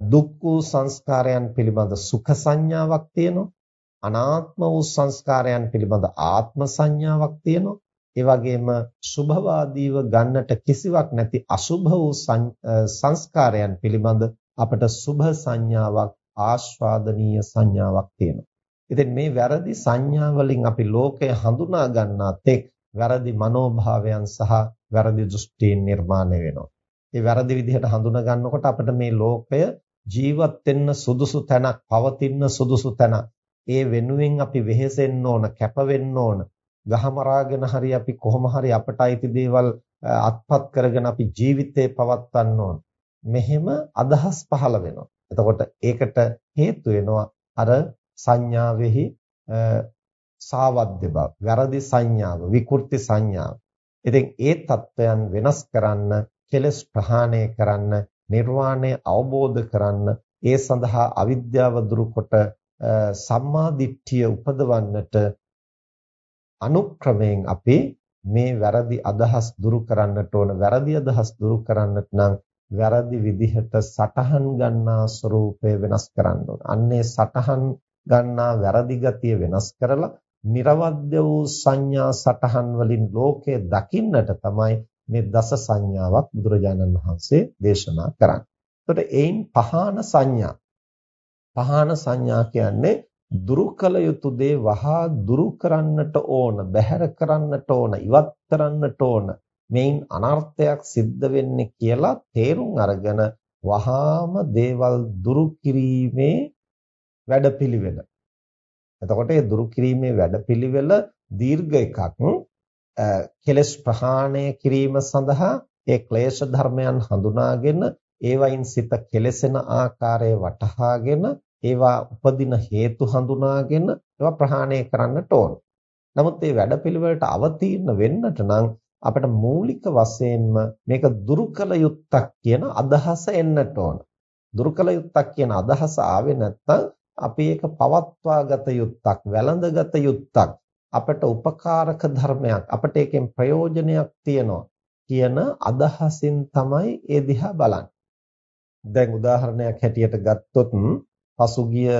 දුක් වූ සංස්කාරයන් පිළිබඳ සුඛ සංඥාවක් තියෙනවා. අනාත්ම වූ සංස්කාරයන් පිළිබඳ ආත්ම සංඥාවක් තියෙනවා. ඒ වගේම සුභවාදීව ගන්නට කිසිවක් නැති අසුභ වූ සංස්කාරයන් පිළිබඳ අපට සුභ සංඥාවක් ආස්වාදනීය සංඥාවක් තියෙනවා. ඉතින් මේ වැරදි සංඥා වලින් අපි ලෝකය හඳුනා ගන්නා තෙක් වැරදි මනෝභාවයන් සහ වැරදි දෘෂ්ටීන් නිර්මාණය වෙනවා. ඒ වැරදි විදිහට හඳුනා ගන්නකොට අපිට මේ ලෝකය ජීවත් වෙන්න සුදුසු තැනක්, පවතින සුදුසු තැනක්. ඒ වෙනුවෙන් අපි වෙහෙසෙන්න ඕන, කැප වෙන්න ඕන. ගහමරාගෙන හරි අපි කොහොම හරි අපට අයිති දේවල් අත්පත් කරගෙන අපි ජීවිතේ පවත්වන්න ඕන. මෙහෙම අදහස් පහළ වෙනවා. එතකොට ඒකට හේතු වෙනවා අර සංඥාවෙහි සාවද්‍ය බව, වැරදි සංඥාව, විකෘති සංඥාව. ඉතින් ඒ தත්වයන් වෙනස් කරන්න, කෙලස් ප්‍රහාණය කරන්න, නිර්වාණය අවබෝධ කරන්න, ඒ සඳහා අවිද්‍යාව දුරුකොට සම්මා දිට්ඨිය උපදවන්නට අනුක්‍රමයෙන් අපි මේ වැරදි අදහස් දුරු කරන්නට ඕන වැරදි අදහස් දුරු කරන්නට නම් වැරදි විදිහට සටහන් ගන්නා ස්වરૂපය වෙනස් කරන්න ඕන. අන්නේ සටහන් ගන්නා වැරදි ගතිය වෙනස් කරලා නිර්වද්‍ය වූ සංඥා සටහන් වලින් ලෝකය දකින්නට තමයි මේ දස සංඥාවක් බුදුරජාණන් වහන්සේ දේශනා කරන්නේ. එතකොට ඒයින් පහාන සංඥා. පහාන සංඥා කියන්නේ දුරු කළ යුතු දේ වහා දුරු කරන්නට ඕන, බැහැර කරන්නට ඕන, ඉවත් කරන්නට ඕන. මේන් අනර්ථයක් සිද්ධ වෙන්නේ කියලා තේරුම් අරගෙන වහාම දේවල් දුරු කිරීමේ වැඩපිළිවෙල එතකොට ඒ දුරු කිරීමේ වැඩපිළිවෙල දීර්ඝ එකක්. කෙලස් ප්‍රහාණය කිරීම සඳහා ඒ ක්ලේශ ධර්මයන් හඳුනාගෙන ඒවයින් සිත කෙලසෙන ආකාරය වටහාගෙන ඒවා උපදින හේතු හඳුනාගෙන ඒවා ප්‍රහාණය කරන්නට ඕන. නමුත් මේ වැඩපිළිවෙලට අවතීර්ණ වෙන්නට නම් අපිට මූලික වශයෙන්ම මේක දුරු කළ යුත්තක් කියන අදහස එන්නට ඕන. දුරු කළ යුත්තක් කියන අදහස ආවේ නැත්නම් අපි ඒක පවත්වා ගත යුත්තක් වැළඳගත යුත්තක් අපට උපකාරක ධර්මයක් අපට ඒකෙන් ප්‍රයෝජනයක් තියනවා කියන අදහසින් තමයි ඒ දිහා බලන්නේ. දැන් උදාහරණයක් හැටියට ගත්තොත් පසුගිය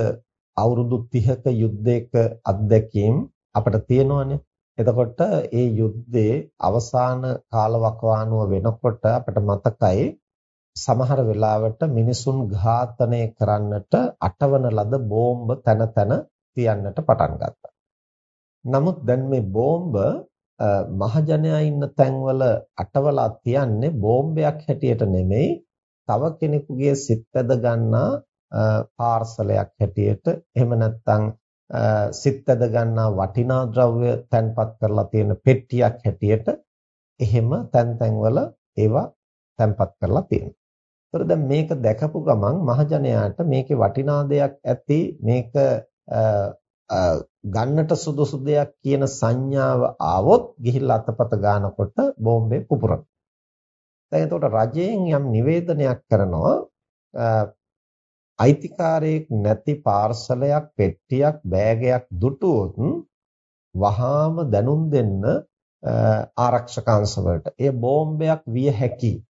අවුරුදු 30ක යුද්ධයක අත්දැකීම් අපිට තියෙනවානේ. එතකොට ඒ යුද්ධයේ අවසාන කාලවකවානුව වෙනකොට අපිට මතකයි සමහර වෙලාවට මිනිසුන් ඝාතනය කරන්නට අටවන ලද බෝම්බ තන තන තියන්නට පටන් ගත්තා. නමුත් දැන් මේ බෝම්බ මහජනයා ඉන්න තැන්වල අටවලා තියන්නේ බෝම්බයක් හැටියට නෙමෙයි තව කෙනෙකුගේ සිත් ඇද ගන්නා පාර්සලයක් හැටියට එහෙම නැත්නම් සිත් ඇද ගන්නා වටිනා ද්‍රව්‍ය තැන්පත් කරලා තියෙන පෙට්ටියක් හැටියට එහෙම තැන් තැන්වල ඒවා තැන්පත් කරලා තියෙනවා. ඒතර දැන් මේක දැකපු ගමන් මහජනයාට මේකේ වටිනා දෙයක් ඇති මේක ගන්නට සුදුසු දෙයක් කියන සංඥාව ආවොත් ගිහිල්ලා අතපත ගන්නකොට බෝම්බේ පුපුරන. දැන් එතකොට රජයෙන් යම් නිවේදනයක් කරනවා අයිතිකාරයෙක් නැති පාර්සලයක් පෙට්ටියක් බෑගයක් දුටුවොත් වහාම දැනුම් දෙන්න ආරක්ෂක අංශවලට. ඒ බෝම්බයක් විය හැකියි.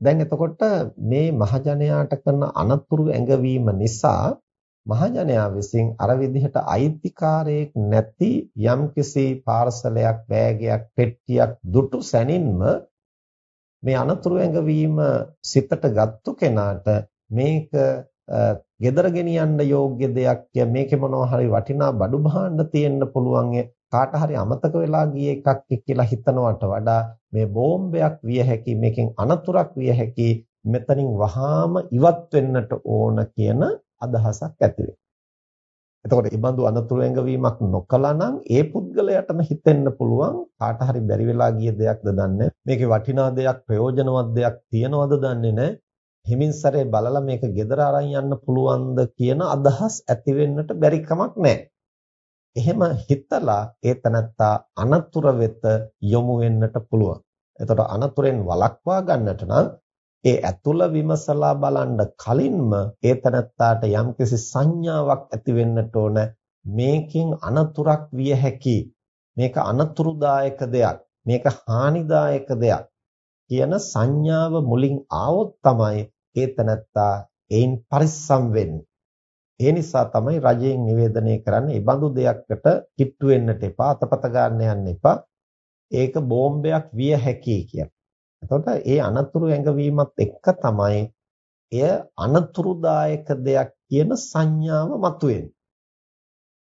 දැන් එතකොට මේ මහජනයාට කරන අනතුරු ඇඟවීම නිසා මහජනයා විසින් අර විදිහට අයිතිකාරයෙක් නැති යම්කිසි පාර්සලයක් බෑගයක් පෙට්ටියක් දුටු සැනින්ම මේ අනතුරු ඇඟවීම සිතට ගත්තු කෙනාට මේක ගෙදර ගෙනියන්න යෝග්‍ය දෙයක් ය මේකේ මොනවා හරි වටිනා බඩු භාණ්ඩ තියෙන්න පුළුවන් කාට හරි අමතක වෙලා ගිය එකක් කියලා හිතනවට වඩා මේ බෝම්බයක් විය හැකි මේකෙන් අනතුරක් විය හැකි මෙතනින් වහාම ඉවත් වෙන්නට ඕන කියන අදහසක් ඇති වෙනවා. එතකොට මේ බඳු අනතුරු ඇඟවීමක් නොකළා නම් ඒ පුද්ගලයාටම හිතෙන්න පුළුවන් කාට හරි බැරි වෙලා ගිය දෙයක්ද දන්නේ මේකේ වටිනා දෙයක් ප්‍රයෝජනවත් දෙයක් තියනවද දන්නේ නැහැ හිමින් සැරේ බලලා මේක gedara අරන් යන්න පුළුවන්ද කියන අදහස් ඇති වෙන්නට බැරි කමක් නැහැ. එහෙම හිතලා ඒ තනත්තා අනතුර වෙත යොමු වෙන්නට පුළුවන්. එතකොට අනතුරෙන් වළක්වා ගන්නට නම් ඒ ඇතුළ විමසලා බලන්න කලින්ම ඒ තනත්තාට යම්කිසි සංඥාවක් ඇති වෙන්නට ඕන මේකෙන් අනතුරක් විය හැකි මේක අනතුරුදායක දෙයක් මේක හානිදායක දෙයක් කියන සංඥාව මුලින් ආවොත් තමයි ඒ තනත්තා ඒන් පරිස්සම් වෙන්නේ. ඒ නිසා තමයි රජයෙන් නිවේදනය කරන්නේ මේ බඳු දෙයක්කට කිට්ටු වෙන්නට එපා අතපත ගන්න යන්න එපා. ඒක බෝම්බයක් විය හැකියි කියලා. එතකොට ඒ අනතුරු ඇඟවීමත් එක්ක තමයි එය අනතුරුදායක දෙයක් කියන සංඥාව මතුවෙන්නේ.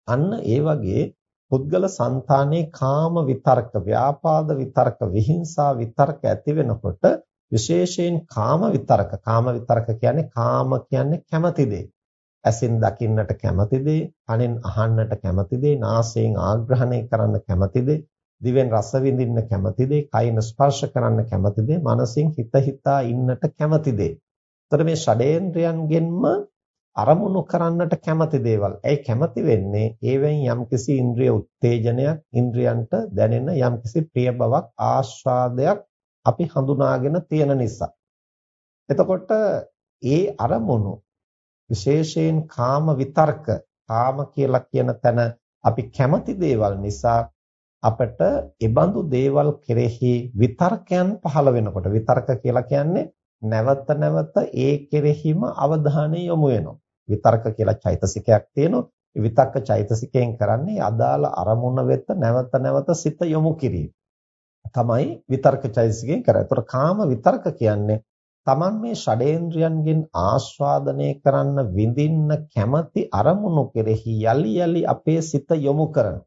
අන්න ඒ වගේ පුද්ගල సంతානේ කාම විතර්ක, ව්‍යාපාද විතර්ක, විහිංසා විතර්ක ඇති වෙනකොට විශේෂයෙන් කාම විතර්ක, කාම විතර්ක කියන්නේ කාම කියන්නේ කැමති දේ. ඇසින් දකින්නට කැමති දේ, කනෙන් අහන්නට කැමති දේ, නාසයෙන් ආග්‍රහණය කරන්න කැමති දේ, දිවෙන් රස විඳින්න කැමති දේ, කයින් ස්පර්ශ කරන්න කැමති දේ, මනසින් හිත හිතා ඉන්නට කැමති දේ. එතකොට මේ ෂඩේන්ද්‍රයන්ගෙන්ම අරමුණු කරන්නට කැමති දේවල්. ඒ කැමති වෙන්නේ ඒවෙන් යම්කිසි ඉන්ද්‍රිය උත්තේජනයක්, ඉන්ද්‍රියන්ට දැනෙන යම්කිසි ප්‍රිය බවක්, ආස්වාදයක් අපි හඳුනාගෙන තියෙන නිසා. එතකොට ඒ අරමුණු විශේෂයෙන් කාම විතර්ක, කාම කියලා කියන තැන අපි කැමති දේවල් නිසා අපට ඒබඳු දේවල් කෙරෙහි විතර්කයන් පහළ වෙනකොට විතර්ක කියලා කියන්නේ නැවත නැවත ඒ කෙරෙහිම අවධානය යොමු වෙනවා. විතර්ක කියලා චෛතසිකයක් තියෙනවා. ඒ විතක්ක චෛතසිකයෙන් කරන්නේ අදාළ අරමුණ වෙත නැවත නැවත සිත යොමු කිරීම. තමයි විතර්ක චෛතසිකයෙන් කරන්නේ. ඒතර කාම විතර්ක කියන්නේ Taman මේ ෂඩේන්ද්‍රයන්ගෙන් ආස්වාදනය කරන්න විඳින්න කැමති අරමුණු කෙරෙහි යලි යලි අපේ සිත යොමු කරන.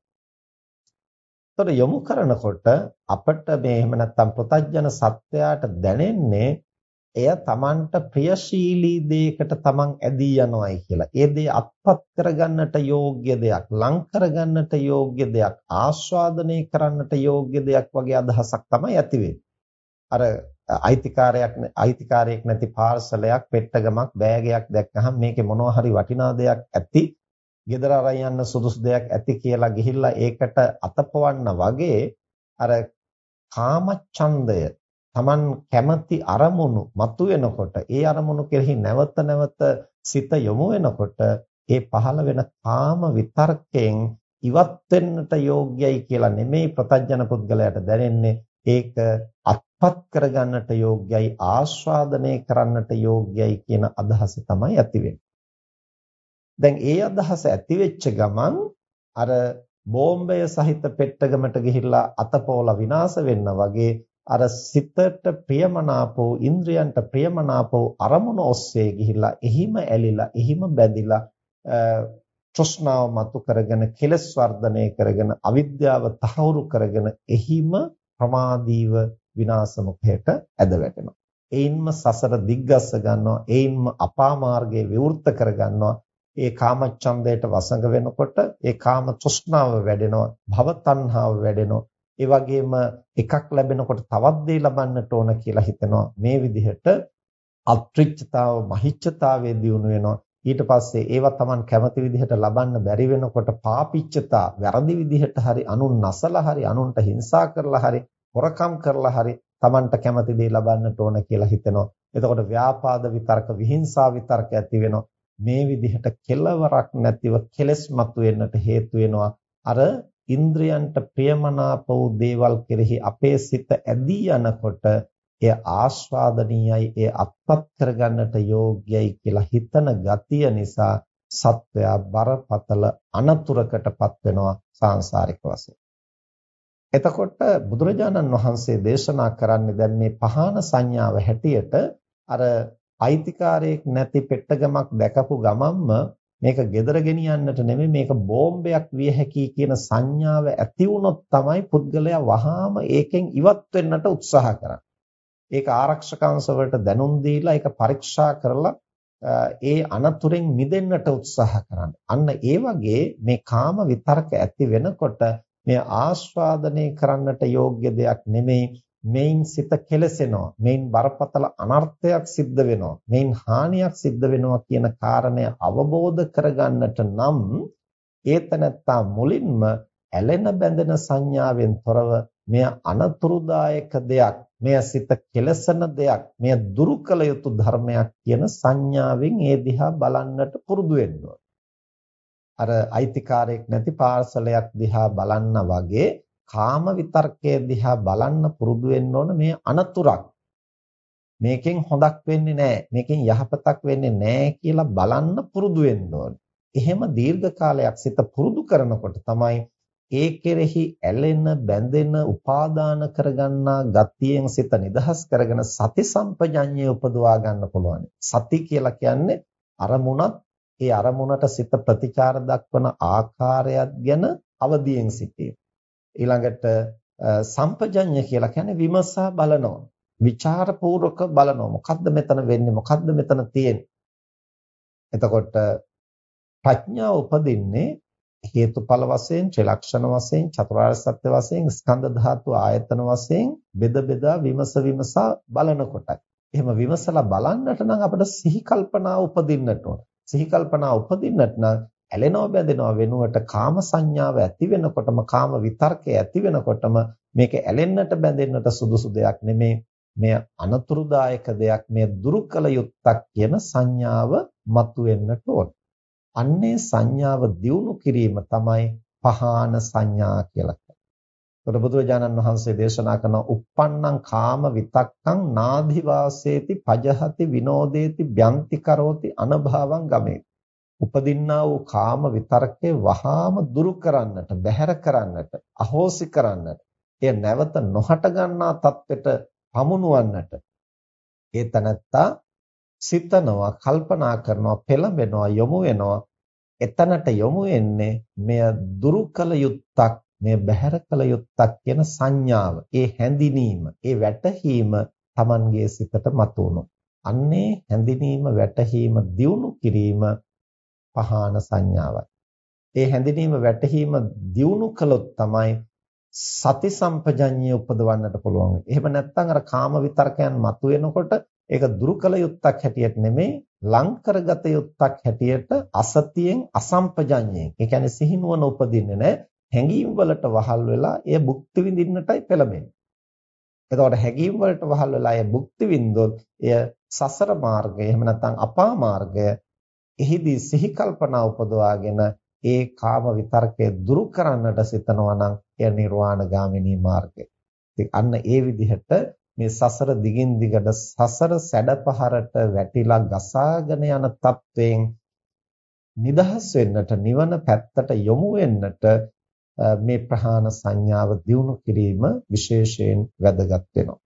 ඒතර යොමු කරනකොට අපිට මේ එහෙම නැත්නම් ප්‍රතඥ සත්‍යයට දැනෙන්නේ එය Tamanට ප්‍රියශීලී දෙයකට Taman ඇදී යනවායි කියලා. ඒ දේ අත්පත් කරගන්නට යෝග්‍ය දෙයක්, ලං කරගන්නට යෝග්‍ය දෙයක්, ආස්වාදනය කරන්නට යෝග්‍ය දෙයක් වගේ අදහසක් තමයි ඇති අර අයිතිකාරයක් අයිතිකාරයක් නැති පාර්සලයක්, පෙට්ටගමක්, බෑගයක් දැක්කහම මේකේ මොනවා හරි වටිනා දෙයක් ඇති, ගෙදර අරන් යන්න සුදුසු දෙයක් ඇති කියලා ගිහිල්ලා ඒකට අතපවන්න වගේ අර කාමච්ඡන්දය Taman කැමති අරමුණු මතුවෙනකොට ඒ අරමුණු කෙරෙහි නැවත නැවත සිත යොමු වෙනකොට ඒ පහළ වෙන කාම විතර්කයෙන් ඉවත් වෙන්නට යෝග්‍යයි කියලා නෙමෙයි ප්‍රතඥන පුද්ගලයාට දැනෙන්නේ. ඒක අත්පත් කරගන්නට යෝග්‍යයි ආස්වාදනය කරන්නට යෝග්‍යයි කියන අදහස තමයි ඇති දැන් ඒ අදහස ඇති වෙච්ච ගමන් අර බෝම්බය සහිත පෙට්ටගමට ගිහිල්ලා අතපෝලා විනාශ වෙන්න වගේ අර සිතට ප්‍රියමනාපෝ ඉන්ද්‍රයන්ට ප්‍රියමනාපෝ අරමුණ ඔස්සේ ගිහිලා එහිම ඇලිලා එහිම බැඳිලා තෘෂ්ණාව මතු කරගෙන කෙලස් වර්ධනය කරගෙන අවිද්‍යාව තහවුරු කරගෙන එහිම ප්‍රමාදීව විනාශ මුඛයට ඇද වැටෙනවා. ඒයින්ම සසර දිග්ගස්ස ගන්නවා. ඒයින්ම අපා මාර්ගයේ විවෘත කර ගන්නවා. ඒ කාමච්ඡන්දයට වසඟ වෙනකොට ඒ කාම තෘෂ්ණාව වැඩෙනවා. භව තණ්හාව වැඩෙනවා. ඒ වගේම එකක් ලැබෙනකොට තවත් දේ ලබන්නට ඕන කියලා හිතනවා මේ විදිහට අත්‍රිච්ඡතාව මහිච්ඡතාවයේ දියුණු වෙනවා ඊට පස්සේ ඒවා Taman කැමති විදිහට ලබන්න බැරි වෙනකොට පාපිච්චතා වැරදි විදිහට හරි අනුන් නැසලා හරි අනුන්ට හිංසා කරලා හරි හොරකම් කරලා හරි Tamanට කැමති දේ ලබන්නට ඕන කියලා හිතෙනවා. එතකොට ව්‍යාපාද විතර්ක විහිංසා විතර්ක ඇති වෙනවා. මේ විදිහට කෙලවරක් නැතිව කෙලස් මතුවෙන්නට හේතු වෙනවා. අර ඉන්ද්‍රයන්ට ප්‍රියමනාප වූ දේවල් කෙරෙහි අපේ සිත ඇදී යනකොට එය ආස්වාදනීයයි එය අත්පත් කරගන්නට යෝග්‍යයි කියලා හිතන ගතිය නිසා සත්වයා බරපතල අනතුරකටපත් වෙනවා සාංශාරික වශයෙන්. එතකොට බුදුරජාණන් වහන්සේ දේශනා කරන්නේ දැන් මේ පහන සංඥාව හැටියට අර අයිතිකාරයෙක් නැති පෙට්ටගමක් දැකපු ගමන්ම මේක gedara ගෙනියන්නට නෙමෙයි මේක බෝම්බයක් විය හැකි කියන සංඥාව ඇති වුණොත් තමයි පුද්ගලයා වහාම ඒකෙන් ඉවත් වෙන්නට උත්සාහ කරන්නේ. ඒක ආරක්ෂක අංශවලට දැනුම් දීලා ඒක පරීක්ෂා කරලා ඒ අනතුරෙන් මිදෙන්නට උත්සාහ කරන්න. අන්න ඒ වගේ මේ කාම විතරක ඇති වෙනකොට මේ ආස්වාදනය කරන්නට යෝග්‍ය දෙයක් නෙමෙයි මේන් සිත කෙලසෙනවා. මේන් බරපතල අනර්ථයක් සිද්ධ වෙනවා. මේන් හානියක් සිද්ධ වෙනවා කියන කාරණය අවබෝධ කරගන්නට නම් ඒතනත්තා මුලින්ම ඇලෙන බැඳෙන සංඥාවෙන් තොරව මෙය අනතුරුදායක දෙයක් මෙය සිත කෙලසන දෙයක් මෙය දුරු කළ යුතු ධර්මයක් කියන සංඥාවෙන් ඒ දිහා බලන්නට පුරුදු වෙන්න අර අයිතිකාරයක් නැති පාර්සලයක් දිහා බලන්න වගේ කාම විතර්කයේ දිහා බලන්න පුරුදු වෙන්න ඕන මේ අනතුරක්. මේකෙන් හොදක් වෙන්නේ නැහැ. මේකෙන් යහපතක් වෙන්නේ නැහැ කියලා බලන්න පුරුදු වෙන්න ඕන. එහෙම දීර්ඝ කාලයක් සිත පුරුදු කරනකොට තමයි ඒ කෙරෙහි ඇලෙන බැඳෙන උපාදාන කරගන්නා ගතියෙන් සිත නිදහස් කරගෙන සති සම්පජඤ්ඤය උපදවා ගන්න පුළුවන්. සති කියලා කියන්නේ අරමුණත් ඒ අරමුණට සිත ප්‍රතිචාර දක්වන ආකාරයත් ගැන අවදියෙන් සිටීම. ඊළඟට සම්පජඤ්ඤ කියලා කියන්නේ විමසා බලනවා. විචාරපූර්වක බලනවා. මොකද්ද මෙතන වෙන්නේ? මොකද්ද මෙතන තියෙන්නේ? එතකොට ප්‍රඥාව උපදින්නේ හේතුඵල වශයෙන්, ත්‍රිලක්ෂණ වශයෙන්, චතුරාර්ය සත්‍ය වශයෙන්, ස්කන්ධ ධාතු ආයතන වශයෙන් බෙද බෙදා විමස විමසා බලනකොටයි. එහෙම විමසලා බලන්නට නම් අපිට සිහි කල්පනා උපදින්නට ඕන. සිහි කල්පනා උපදින්නට නම් ඇලෙනව බැඳෙනව වෙනුවට කාම සංඥාව ඇති වෙනකොටම කාම විතර්කය ඇති වෙනකොටම මේක ඇලෙන්නට බැඳෙන්නට සුදුසු දෙයක් නෙමේ මෙය අනතුරුදායක දෙයක් මෙය දුරු කළ යුත්තක් කියන සංඥාව මතුවෙන්නට ඕන. අන්නේ සංඥාව දියුණු කිරීම තමයි පහාන සංඥා කියලා කියන්නේ. බුදුරජාණන් වහන්සේ දේශනා කරන uppannam කාම විතක්කං නාධි වාසේති පජහති විනෝදේති බ්‍යන්ති කරෝති අනභවං ගමේති උපදින්නා වූ කාම විතරකේ වහාම දුරු කරන්නට, බැහැර කරන්නට, අහෝසි කරන්නට, එය නැවත නොහට ගන්නා තත්වෙට පමුණුවන්නට. ඒ තනත්තා සිතනවා, කල්පනා කරනවා, පෙළඹෙනවා, යොමු වෙනවා. එතනට යොමු වෙන්නේ මෙය දුරු කළ යුත්තක්, මෙය බැහැර කළ යුත්තක් කියන සංඥාව, ඒ හැඳිනීම, ඒ වැටහීම Tamanගේ සිතට මතුවුණොත් අන්නේ හැඳිනීම වැටහීම දියුණු කිරීම පහාන සංඥාවයි. ඒ හැඳිනීම වැටහීම දියුණු කළොත් තමයි සති සම්පජඤ්ඤය උපදවන්නට පුළුවන්. එහෙම නැත්නම් අර කාම විතර්කයන් මතුවෙනකොට ඒක දුරු කළ යුත්තක් හැටියට නෙමෙයි ලං කරගත යුත්තක් හැටියට අසතියෙන් අසම්පජඤ්ඤයෙන්. ඒ කියන්නේ සිහිනුවන උපදින්නේ නැහැ. හැඟීම් වලට වහල් වෙලා එය භුක්ති විඳින්නටයි පෙළඹෙන්නේ. එතකොට හැඟීම් වලට වහල් වෙලා එය භුක්ති විඳොත් එය සසර මාර්ගය එහෙම නැත්නම් අපා මාර්ගය එහිදී සිහි කල්පනා උපදවාගෙන ඒ කාම විතර්කය දුරු කරන්නට සිතනවා නම් එය නිර්වාණ ගාමිනී මාර්ගය. ඉතින් අන්න ඒ විදිහට මේ සසර දිගින් දිගට සසර සැඩපහරට වැටිලා ගසාගෙන යන තත්වයෙන් නිදහස් වෙන්නට නිවන පැත්තට යොමු වෙන්නට මේ ප්‍රහාණ සංඥාව දියුණු කිරීම විශේෂයෙන් වැදගත් වෙනවා.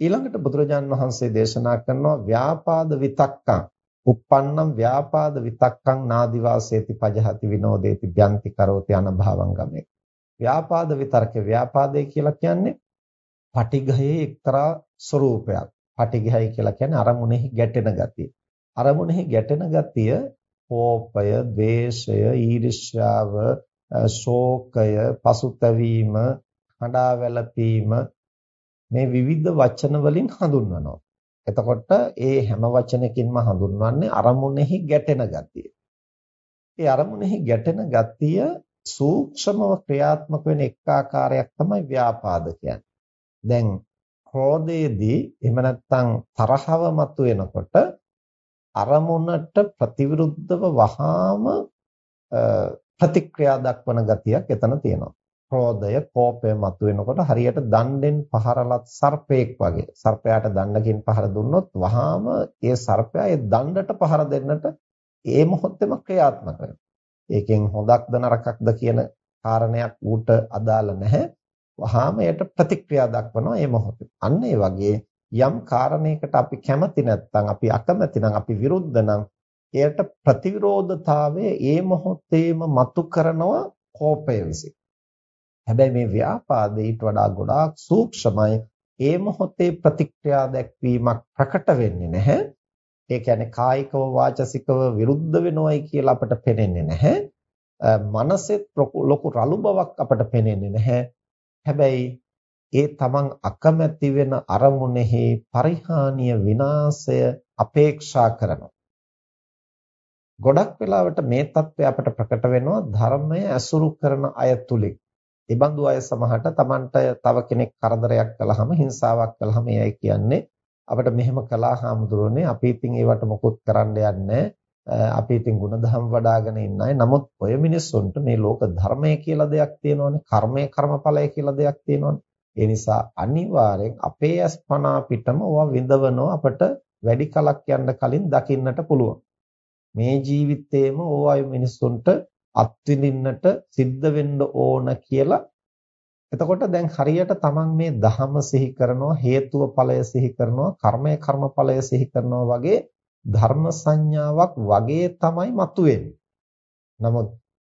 ඊළඟට බුදුරජාන් වහන්සේ දේශනා කරනවා ව්‍යාපාද විතක්කං uppannam ව්‍යාපාද විතක්කං නාදිවාසේති පජහති විනෝදේති ඥාන්ති කරෝති අනභවං ගමේ ව්‍යාපාද විතර්ක ව්‍යාපාදේ කියලා කියන්නේ පටිඝයේ එක්තරා ස්වરૂපයක් පටිඝයයි කියලා කියන්නේ අරමුණෙහි ගැටෙන ගතිය අරමුණෙහි ගැටෙන ගතිය කෝපය ද්වේෂය ඊර්ෂ්‍යාව ශෝකය පසුතැවීම හඬා වැළපීම මේ විවිධ වචන වලින් හඳුන්වනවා. එතකොට ඒ හැම වචනකින්ම හඳුන්වන්නේ අරමුණෙහි ගැටෙන ගතිය. ඒ අරමුණෙහි ගැටෙන ගතිය සූක්ෂමව ක්‍රියාත්මක වෙන එක් ආකාරයක් තමයි ව්‍යාපාද කියන්නේ. දැන් ක්‍රෝධයේදී එහෙම නැත්නම් තරහව මතුවෙනකොට අරමුණට ප්‍රතිවිරුද්ධව වහාම ප්‍රතික්‍රියා දක්වන ගතියක් එතන තියෙනවා. ක්‍රෝධය, කෝපය මතුවෙනකොට හරියට දණ්ඩෙන් පහරලත් සර්පෙක් වගේ. සර්පයාට දණ්ඩකින් පහර දුන්නොත් වහාම ඒ සර්පයා ඒ දණ්ඩට පහර දෙන්නට ඒ මොහොතේම ක්‍රියාත්මක වෙනවා. ඒකෙන් හොදක්ද නරකක්ද කියන කාරණයක් ඌට අදාළ නැහැ. වහාම එයට ප්‍රතික්‍රියා දක්වනවා මේ මොහොතේ. අන්න ඒ වගේ යම් කාරණයකට අපි කැමති නැත්නම් අපි අකමැති නම් අපි විරුද්ධ නම් එයට ප්‍රතිවිරෝධතාවය ඒ මොහොතේම මතු කරනවා කෝපය විසින්. හැබැයි මේ ව්‍යාපාදේ ඊට වඩා ගොඩාක් සූක්ෂමයි. ඒ මොහොතේ ප්‍රතික්‍රියා දැක්වීමක් ප්‍රකට වෙන්නේ නැහැ. ඒ කියන්නේ කායිකව වාචසිකව විරුද්ධ වෙනවයි කියලා අපට පේන්නේ නැහැ. මනසෙත් ලොකු රළු බවක් අපට පේන්නේ නැහැ. හැබැයි ඒ තමන් අකමැති වෙන අරමුණෙහි පරිහානිය විනාශය අපේක්ෂා කරනවා. ගොඩක් වෙලාවට මේ தත්ත්වය අපට ප්‍රකට වෙනවා ධර්මය ඇසුරු කරන අය තුලින්. ඒබඳු අය සමහරට Tamanට තව කෙනෙක් කරදරයක් කළාම හිංසාවක් කළාම එයයි කියන්නේ. අපිට මෙහෙම කළා හාමුදුරනේ අපි ඉතින් ඒවට මොකුත් කරන්න යන්නේ අපි ඉතින් ಗುಣධම් වඩාගෙන ඉන්නයි නමුත් ඔය මිනිස්සුන්ට මේ ලෝක ධර්මය කියලා දෙයක් තියෙනවනේ කර්මය කර්මඵලය කියලා දෙයක් තියෙනවනේ. ඒ නිසා අනිවාර්යෙන් අපේ අස්පනා පිටම ඕවා විඳවනෝ අපට වැඩි කලක් යන්න කලින් දකින්නට පුළුවන්. මේ ජීවිතේම ඕවා මිනිස්සුන්ට අත්විඳින්නට සිද්ධ වෙන්න ඕන කියලා එතකොට දැන් හරියට තමන් මේ ධහම සිහි කරනවා හේතුව ඵලය සිහි කරනවා කර්මය කර්මඵලය සිහි කරනවා වගේ ධර්ම සංඥාවක් වගේ තමයි මතුවෙන්නේ. නමුත්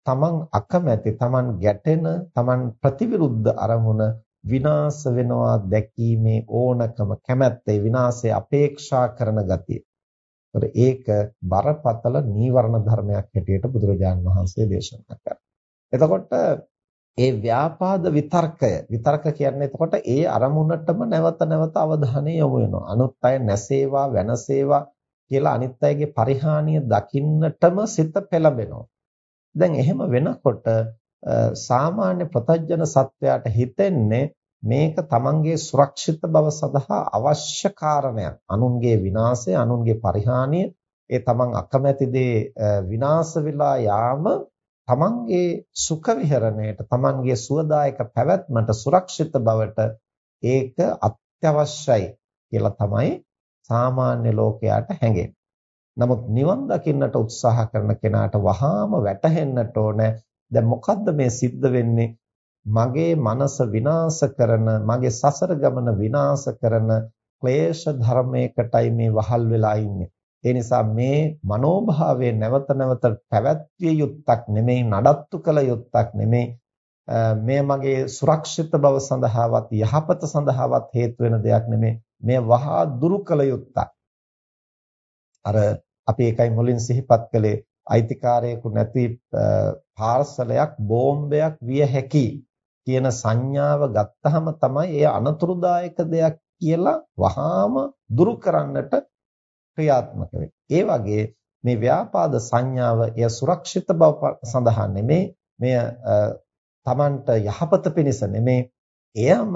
තමන් අකමැති තමන් ගැටෙන තමන් ප්‍රතිවිරුද්ධ අරමුණ විනාශ වෙනවා දැකීමේ ඕනකම කැමැත්තේ විනාශය අපේක්ෂා කරන ගතිය. ඒක බරපතල නීවරණ ධර්මයක් හැටියට බුදුරජාන් වහන්සේ දේශනා කරා. එතකොට ඒ ව්‍යාපාද විතර්කය විතර්ක කියන්නේ එතකොට ඒ අරමුණටම නැවත නැවත අවධානය යොමු වෙනවා. අනුත් අය නැසේවා වෙනසේවා කියලා අනිත් අයගේ පරිහානිය දකින්නටම සිත පෙළඹෙනවා. දැන් එහෙම වෙනකොට සාමාන්‍ය ප්‍රතඥ සත්වයාට හිතෙන්නේ මේක තමන්ගේ සුරක්ෂිත බව සඳහා අවශ්‍ය කාරණයක්. අනුන්ගේ විනාශය, අනුන්ගේ පරිහානිය, ඒ තමන් අකමැති දේ විනාශ වෙලා යාම තමන්ගේ සුඛ විහරණයට, තමන්ගේ සුවදායක පැවැත්මට සුරක්ෂිත බවට ඒක අත්‍යවශ්‍යයි කියලා තමයි සාමාන්‍ය ලෝකයාට හැඟෙන්නේ. නමුත් නිවන් දකින්නට උත්සාහ කරන කෙනාට වහාම වැටහෙන්නට ඕන දැන් මොකද්ද මේ සිද්ධ වෙන්නේ මගේ මනස විනාශ කරන මගේ සසර ගමන විනාශ කරන ක්ලේශ ධර්මයකටයි මේ වහල් වෙලා ඉන්නේ. ඒ නිසා මේ මනෝභාවයේ නැවත නැවත පැවැත්විය යුත්තක් නෙමෙයි නඩත්තු කළ යුත්තක් නෙමෙයි මේ මගේ සුරක්ෂිත බව සඳහාවත් යහපත සඳහාවත් හේතු වෙන දෙයක් නෙමෙයි මේ වහා දුරු කළ යුත්තක්. අර අපි ඒකයි මුලින් සිහිපත් කළේ අයිතිකාරයෙකු නැති පාර්සලයක් බෝම්බයක් විය හැකි කියන සංඥාව ගත්තහම තමයි එය අනතුරුදායක දෙයක් කියලා වහාම දුරු කරන්නට ක්‍රියාත්මක ඒ වගේ මේ ව්‍යාපාද සංඥාව එය සුරක්ෂිත බව සඳහා නෙමේ. මෙය Tamanට යහපත පිණිස නෙමේ. එයම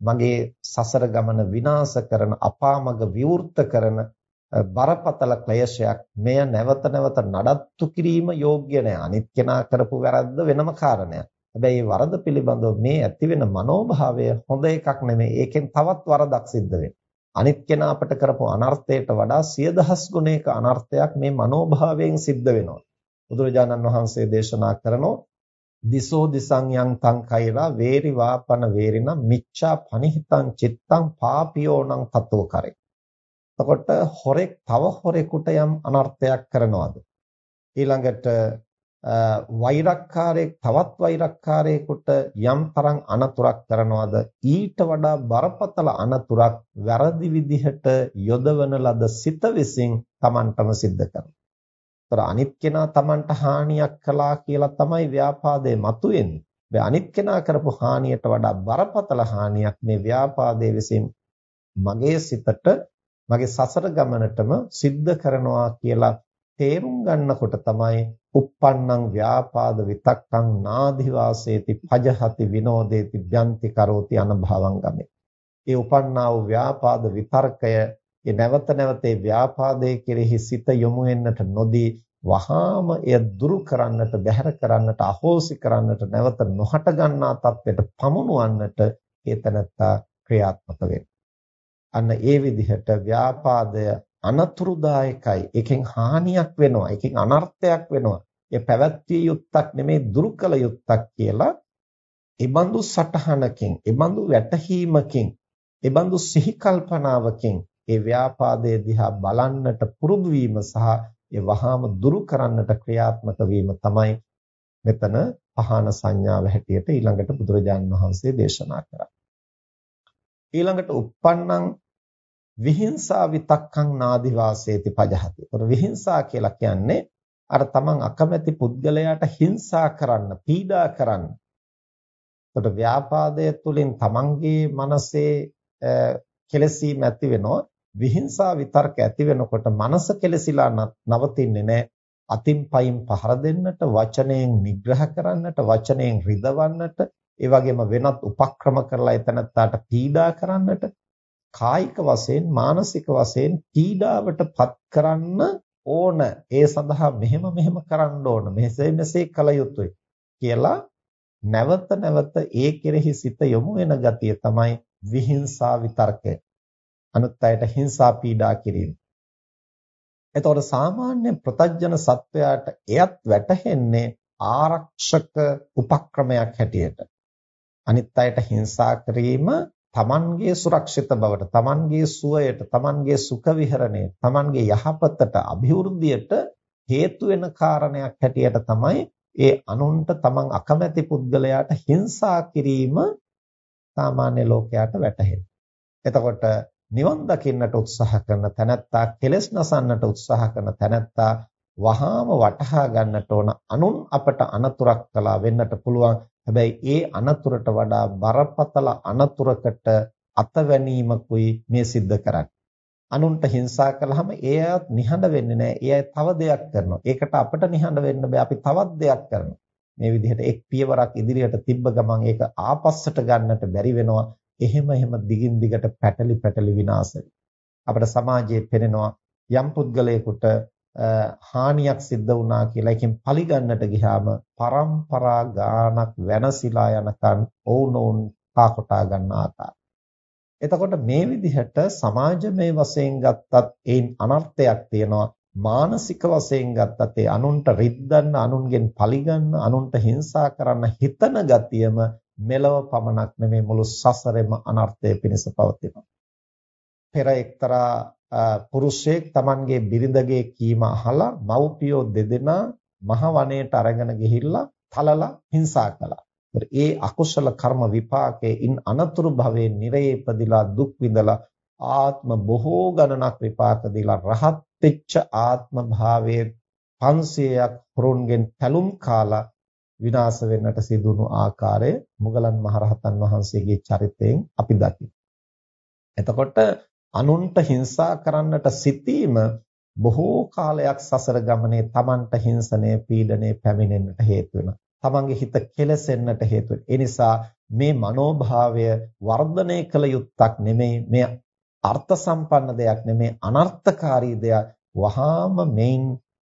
මගේ සසර ගමන විනාශ කරන අපාමග විවෘත කරන බරපතල ක්ලේශයක් මෙය නැවත නැවත නඩත්තු කිරීම යෝග්‍ය නැහැ අනිත් කෙනා කරපු වැරද්ද වෙනම කාරණයක්. හැබැයි මේ වරද පිළිබඳව මේ ඇති වෙන මනෝභාවය හොඳ එකක් නෙමෙයි. ඒකෙන් තවත් වරදක් සිද්ධ වෙනවා. අනිත් කෙනා අපට කරපු අනර්ථයට වඩා සිය දහස් ගුණයක අනර්ථයක් මේ මනෝභාවයෙන් සිද්ධ වෙනවා. බුදුරජාණන් වහන්සේ දේශනා කරනෝ දිසෝ දිසං යං තං කෛරා වේරි වාපන වේරින මිච්ඡා පනිහිතං චිත්තං පාපියෝනං තතෝ කරේ. එතකොට හොරෙක් තව හොරෙකුට යම් අනර්ථයක් කරනවාද? ඊළඟට වෛරක්කාරයෙක් තවත් වෛරක්කාරයෙකුට යම් තරම් අනතුරක් කරනවද ඊට වඩා බරපතල අනතුරක් වැරදි විදිහට යොදවන ලද සිත විසින් Tamanටම සිද්ධ කරනවා. ඒතර අනිත් කෙනා Tamanට හානියක් කළා කියලා තමයි ව්‍යාපාදේ මතුවෙන්නේ. මේ අනිත් කෙනා කරපු හානියට වඩා බරපතල හානියක් මේ ව්‍යාපාදයේ විසින් මගේ සිතට මගේ සසර ගමනටම සිද්ධ කරනවා කියලා තේරුම් ගන්නකොට තමයි uppannam ව්‍යාපාද විතක්කං නාදි වාසේති පජහති විනෝදේති ව්‍යන්ති කරෝති අනභවං ගමේ. ඒ උපන්නා වූ ව්‍යාපාද විතර්කය ඒ නැවත නැවත ඒ ව්‍යාපාදයේ කෙරෙහි සිත යොමු වෙන්නට නොදී වහාම එය දුරු කරන්නට බැහැර කරන්නට අහෝසි කරන්නට නැවත නොහට ගන්නා තත්ත්වයට පමුණුවන්නට ඒ තනත්තා ක්‍රියාත්මක වෙනවා. අන්න ඒ විදිහට ව්‍යාපාදය අනතුරුදායකයි. එකෙන් හානියක් වෙනවා. එකෙන් අනර්ථයක් වෙනවා. ඒ පැවැත්විය යුත්තක් නෙමේ දුරු කළ යුත්තක් කියලා ඒබඳු සටහනකින්, ඒබඳු වැටහීමකින්, ඒබඳු සිහි කල්පනාවකින් ඒ ව්‍යාපාදයේ දිහා බලන්නට පුරුදු වීම සහ ඒ වහාම දුරු කරන්නට ක්‍රියාත්මක වීම තමයි මෙතන පහන සංඥාව හැටියට ඊළඟට බුදුරජාන් වහන්සේ දේශනා කරන්නේ. ඊළඟට uppannam විහිංසා විතක්කං නාදි වාසේති පජහති. ඒතර විහිංසා කියලා කියන්නේ අර තමන් අකමැති පුද්ගලයාට හිංසා කරන්න, පීඩා කරන්න. ඒතර ව්‍යාපාදය තුළින් තමන්ගේ මනසේ කෙලසීම ඇති වෙනවා. විහිංසා විතර්ක ඇති වෙනකොට මනස කෙලසිලා නවතින්නේ නැහැ. අතින් පයින් පහර දෙන්නට, වචනයෙන් නිග්‍රහ කරන්නට, වචනයෙන් රිදවන්නට, ඒ වගේම වෙනත් උපක්‍රම කරලා එතනත්තාට පීඩා කරන්නට කායික වශයෙන් මානසික වශයෙන් පීඩාවට පත් කරන්න ඕන. ඒ සඳහා මෙහෙම මෙහෙම කරන්න ඕන. මෙසේ මෙසේ කළ යුතුයි කියලා නැවත නැවත ඒ කෙරෙහි සිත යොමු වෙන ගතිය තමයි විහිංසා විතර්කය. අනුත් අයට හිංසා පීඩා කිරීම. එතකොට සාමාන්‍ය ප්‍රතඥ සත්වයාට එයත් වැටහෙන්නේ ආරක්ෂක උපක්‍රමයක් හැටියට. අනිත් අයට හිංසා කිරීම තමන්ගේ සුරක්ෂිත බවට, තමන්ගේ සුවයට, තමන්ගේ සුඛ විහරණයට, තමන්ගේ යහපතට, અભිවෘද්ධියට හේතු වෙන කාරණයක් හැටියට තමයි ඒ අනුන්ට තමන් අකමැති පුද්ගලයාට හිංසා කිරීම සාමාන්‍ය ලෝකයට වැටහෙන්නේ. එතකොට නිවන් දකින්නට උත්සාහ කරන තැනැත්තා කෙලස් නසන්නට උත්සාහ කරන තැනැත්තා වහාම වටහා ගන්නට ඕන අනුන් අපට අනතුරක් කළා වෙන්නට පුළුවන් හැබැයි ඒ අනතුරට වඩා බරපතල අනතුරකට අතවැනීමකුයි මේ සිද්ධ කරන්නේ. අනුන්ට හිංසා කළාම ඒ අයත් නිහඬ වෙන්නේ නැහැ. ඒ අය තව දෙයක් කරනවා. ඒකට අපිට නිහඬ වෙන්න බෑ. අපි තවත් දෙයක් කරනවා. මේ විදිහට එක් පියවරක් ඉදිරියට තිබ්බ ගමන් ඒක ආපස්සට ගන්නට බැරි වෙනවා. එහෙම එහෙම දිගින් දිගට පැටලි පැටලි විනාශ අපිට සමාජයේ පෙනෙනවා යම් පුද්ගලයෙකුට හානියක් සිද්ධ වුණා කියලා එකෙන් පරිගන්නට ගියාම પરම්පරා ගානක් වෙනසිලා යනකන් ඔවුනොවුන් කාකොටා ගන්න ආකාරය. එතකොට මේ විදිහට සමාජමය වශයෙන් ගත්තත් ඒන් අනර්ථයක් තියෙනවා මානසික වශයෙන් ගත්තත් ඒ අනුන්ට රිද්දන්න අනුන්ගෙන් පරිගන්න අනුන්ට හිංසා කරන්න හිතන ගතියම මෙලව පමණක් නෙමේ මුළු සසරෙම අනර්ථය පිණිස පවතිනවා. පෙර එක්තරා පුරුෂයෙක් Tamanගේ බිරිඳගේ කීම අහලා මව්පියෝ දෙදෙනා මහ වනයේට අරගෙන ගිහිල්ලා තලලා හිංසා කළා. ඒ අකුසල කර්ම විපාකයේ ඉන් අනතුරු භවයේ නිරේ ඉපදිලා දුක් විඳලා ආත්ම බොහෝ ගණනක් විපාක දීලා රහත් වෙච්ච ආත්ම භාවයේ 500ක් හුරුන්ගෙන් පැලුම් කාලා විනාශ වෙන්නට සිදුණු ආකාරය මුගලන් මහරහතන් වහන්සේගේ චරිතයෙන් අපි දකිමු. එතකොට අනුන්ට හිංසා කරන්නට සිටීම බොහෝ කාලයක් සසර ගමනේ Tamanට හිංසනය පීඩනය පැමිණෙන්නට හේතු වෙනවා. Tamanගේ හිත කෙලසෙන්නට හේතු වෙනවා. ඒ නිසා මේ මනෝභාවය වර්ධනය කළ යුත්තක් නෙමෙයි මේ අර්ථ සම්පන්න දෙයක් නෙමෙයි අනර්ථකාරී දෙයක්. වහාම මේන්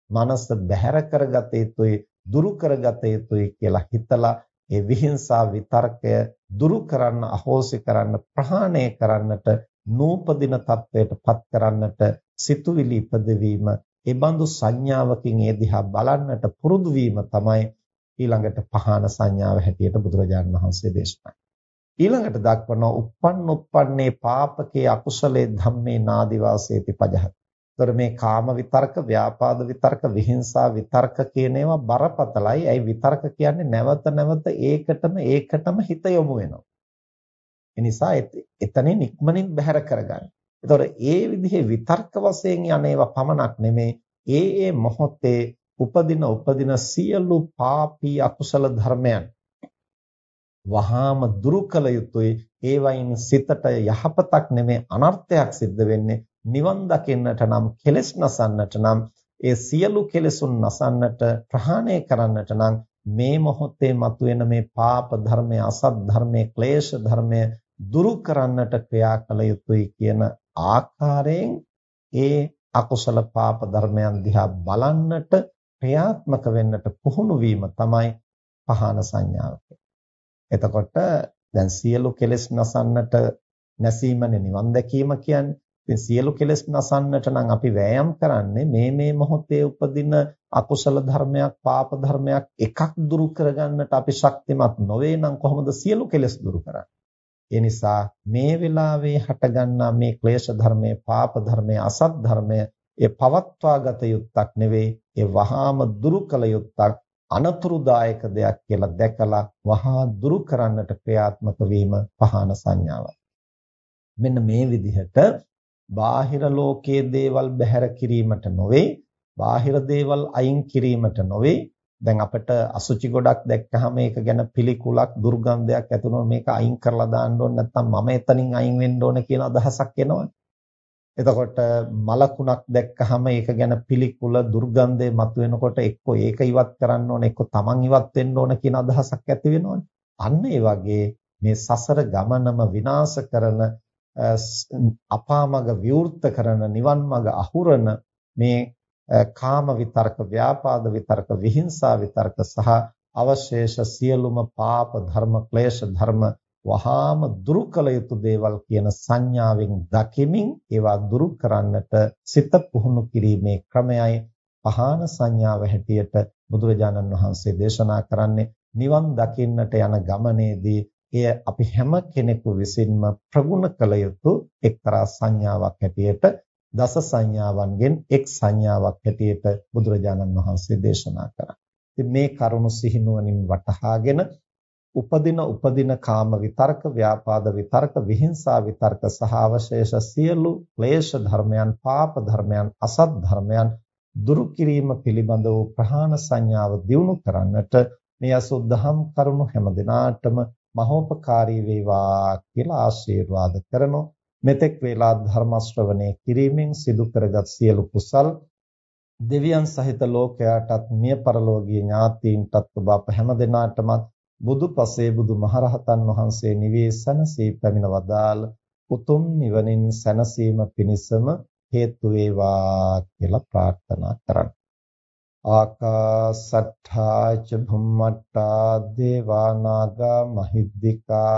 මනස බැහැර කරගත යුතුයි දුරු කරගත යුතුයි කියලා හිතලා ඒ විහිංසා විතර්කය දුරු කරන්න අහෝසි කරන්න ප්‍රහාණය කරන්නට නූපදින තත්වයට පත් කරන්නට සිතුවිලි ඉපදවීම ඒ බඳු සංඥාවකින් ඒ දිහා බලන්නට පුරුදු වීම තමයි ඊළඟට පහන සංඥාව හැටියට බුදුරජාණන් වහන්සේ දේශනා ඊළඟට දක්වන uppන්න uppන්නේ පාපකේ අකුසලේ ධම්මේ නාදි වාසේති පජහත්. ତොර මේ කාම විතර්ක, ව්‍යාපාද විතර්ක, විහිංසා විතර්ක කියන ඒවා බරපතලයි. ඒ විතර්ක කියන්නේ නැවත නැවත ඒකටම ඒකටම හිත යොමු වෙනවා. එනිසා එතනින් ඉක්මනින් බැහැර කරගන්න. එතකොට ඒ විදිහේ විතර්ක වශයෙන් යන්නේවා පමණක් නෙමේ. ඒ ඒ මොහොතේ උපදින උපදින සියලු පාපී අකුසල ධර්මයන් වහාම දුරු කළ යුතුයි. ඒ වයින් සිතට යහපතක් නෙමේ අනර්ථයක් සිද්ධ වෙන්නේ. නිවන් දකින්නට නම් කෙලෙස් නසන්නට නම් ඒ සියලු කෙලෙසුන් නසන්නට ප්‍රහාණය කරන්නට නම් මේ මොහොතේ මතුවෙන මේ පාප ධර්මය අසත් ධර්මය ක්ලේශ ධර්මය දුරු කරන්නට ක්‍රියා කළ යුතුයි කියන ආකාරයෙන් ඒ අකුසල පාප ධර්මයන් දිහා බලන්නට ක්‍රියාත්මක වෙන්නට පුහුණු වීම තමයි පහන සංඥාව එතකොට දැන් සියලු කෙලෙස් නසන්නට නැසීමනේ නිවන් දැකීම කියන්නේ. ඉතින් සියලු කෙලෙස් නසන්නට නම් අපි වෑයම් කරන්නේ මේ මේ මොහොතේ උපදින අකුසල ධර්මයක් පාප ධර්මයක් එකක් දුරු කරගන්නට අපි ශක්තිමත් නොවේ නම් කොහොමද සියලු කෙලෙස් දුරු කරන්නේ? ඒ නිසා මේ වෙලාවේ හටගන්නා මේ ක්ලේශ ධර්මයේ පාප ධර්මයේ අසත් ධර්මය ඒ පවත්වාගත යුත්තක් නෙවෙයි ඒ වහාම දුරු කළ යුත්තක් අනතුරුදායක දෙයක් කියලා දැකලා වහා දුරු කරන්නට ක්‍රියාත්මක වීම පහන සංඥාවයි. මෙන්න මේ විදිහට බාහිර ලෝකයේ දේවල් බැහැර කිරීමට නොවේ, බාහිර දේවල් අයින් කිරීමට නොවේ. දැන් අපිට අසුචි ගොඩක් දැක්කහම ඒක ගැන පිළිකුලක් දුර්ගන්ධයක් ඇතිවෙනවා මේක අයින් කරලා දාන්න ඕන නැත්නම් මම එතනින් අයින් වෙන්න ඕන කියන අදහසක් එනවනේ. එතකොට මලකුණක් දැක්කහම ඒක ගැන පිළිකුල දුර්ගන්ධය මතුවෙනකොට එක්ක ඒක ඉවත් කරන්න ඕන එක්ක තමන් ඉවත් වෙන්න ඕන කියන අදහසක් ඇති වෙනවනේ. අන්න ඒ වගේ මේ සසර ගමනම විනාශ කරන අපාමග විවෘත කරන නිවන් මඟ අහුරන මේ කාම විතර්ක ව්‍යාපාද විතර්ක විහිංසා විතර්ක සහ අවශේෂ සියලුම පාප ධර්ම ක්ලේශ ධර්ම වහාම දුරු කළ යුතු දේවල් කියන සංඥාවෙන් දකිමින් ඒවා දුරු කරන්නට සිත පුහුණු කිරීමේ ක්‍රමයයි පහාන සංඥාව හැටියට බුදුරජාණන් වහන්සේ දේශනා කරන්නේ. නිවන් දකින්නට යන ගමනේදී එය අපි හැම කෙනෙකු විසින්ම ප්‍රගුණ කළ යුතු එක්තරා සංඥාවක් හැටියට දස සංඥාවන්ගෙන් එක් සංඥාවක් හැටියට බුදුරජාණන් වහන්සේ දේශනා කරා. ඉතින් මේ කරුණු සිහිනුවණින් වටහාගෙන උපදින උපදින කාම විතර්ක, ව්‍යාපාද විතර්ක, විහිංසා විතර්ක සහ අවශේෂ සියලු ක්ලේශ ධර්මයන්, පාප ධර්මයන්, අසත් ධර්මයන් දුරු කිරීම පිළිබඳ වූ ප්‍රහාණ සංඥාව දියුණු කරන්නට මේ අසුද්ධහම් කරුණු හැම දිනාටම මහෝපකාරී වේවා කියලා ආශිර්වාද කරනෝ මෙතෙක් වේලා ධර්ම ශ්‍රවණය කිරීමෙන් සිදු කරගත් සියලු කුසල් දෙවියන් සහිත ලෝකයාටත් මිය පරලෝකීය ඥාතීන්ටත් ඔබ අප හැම දිනාටමත් බුදු පසේ බුදු මහරහතන් වහන්සේ නිවේසනසේ පැමිණ වදාළ උතුම් නිවනින් සැනසීම පිණිසම හේතු වේවා කියලා ප්‍රාර්ථනා කරන්න. ආකාසට්ඨා ච භුම්මට්ටා දේවා නාග මහිද්దికා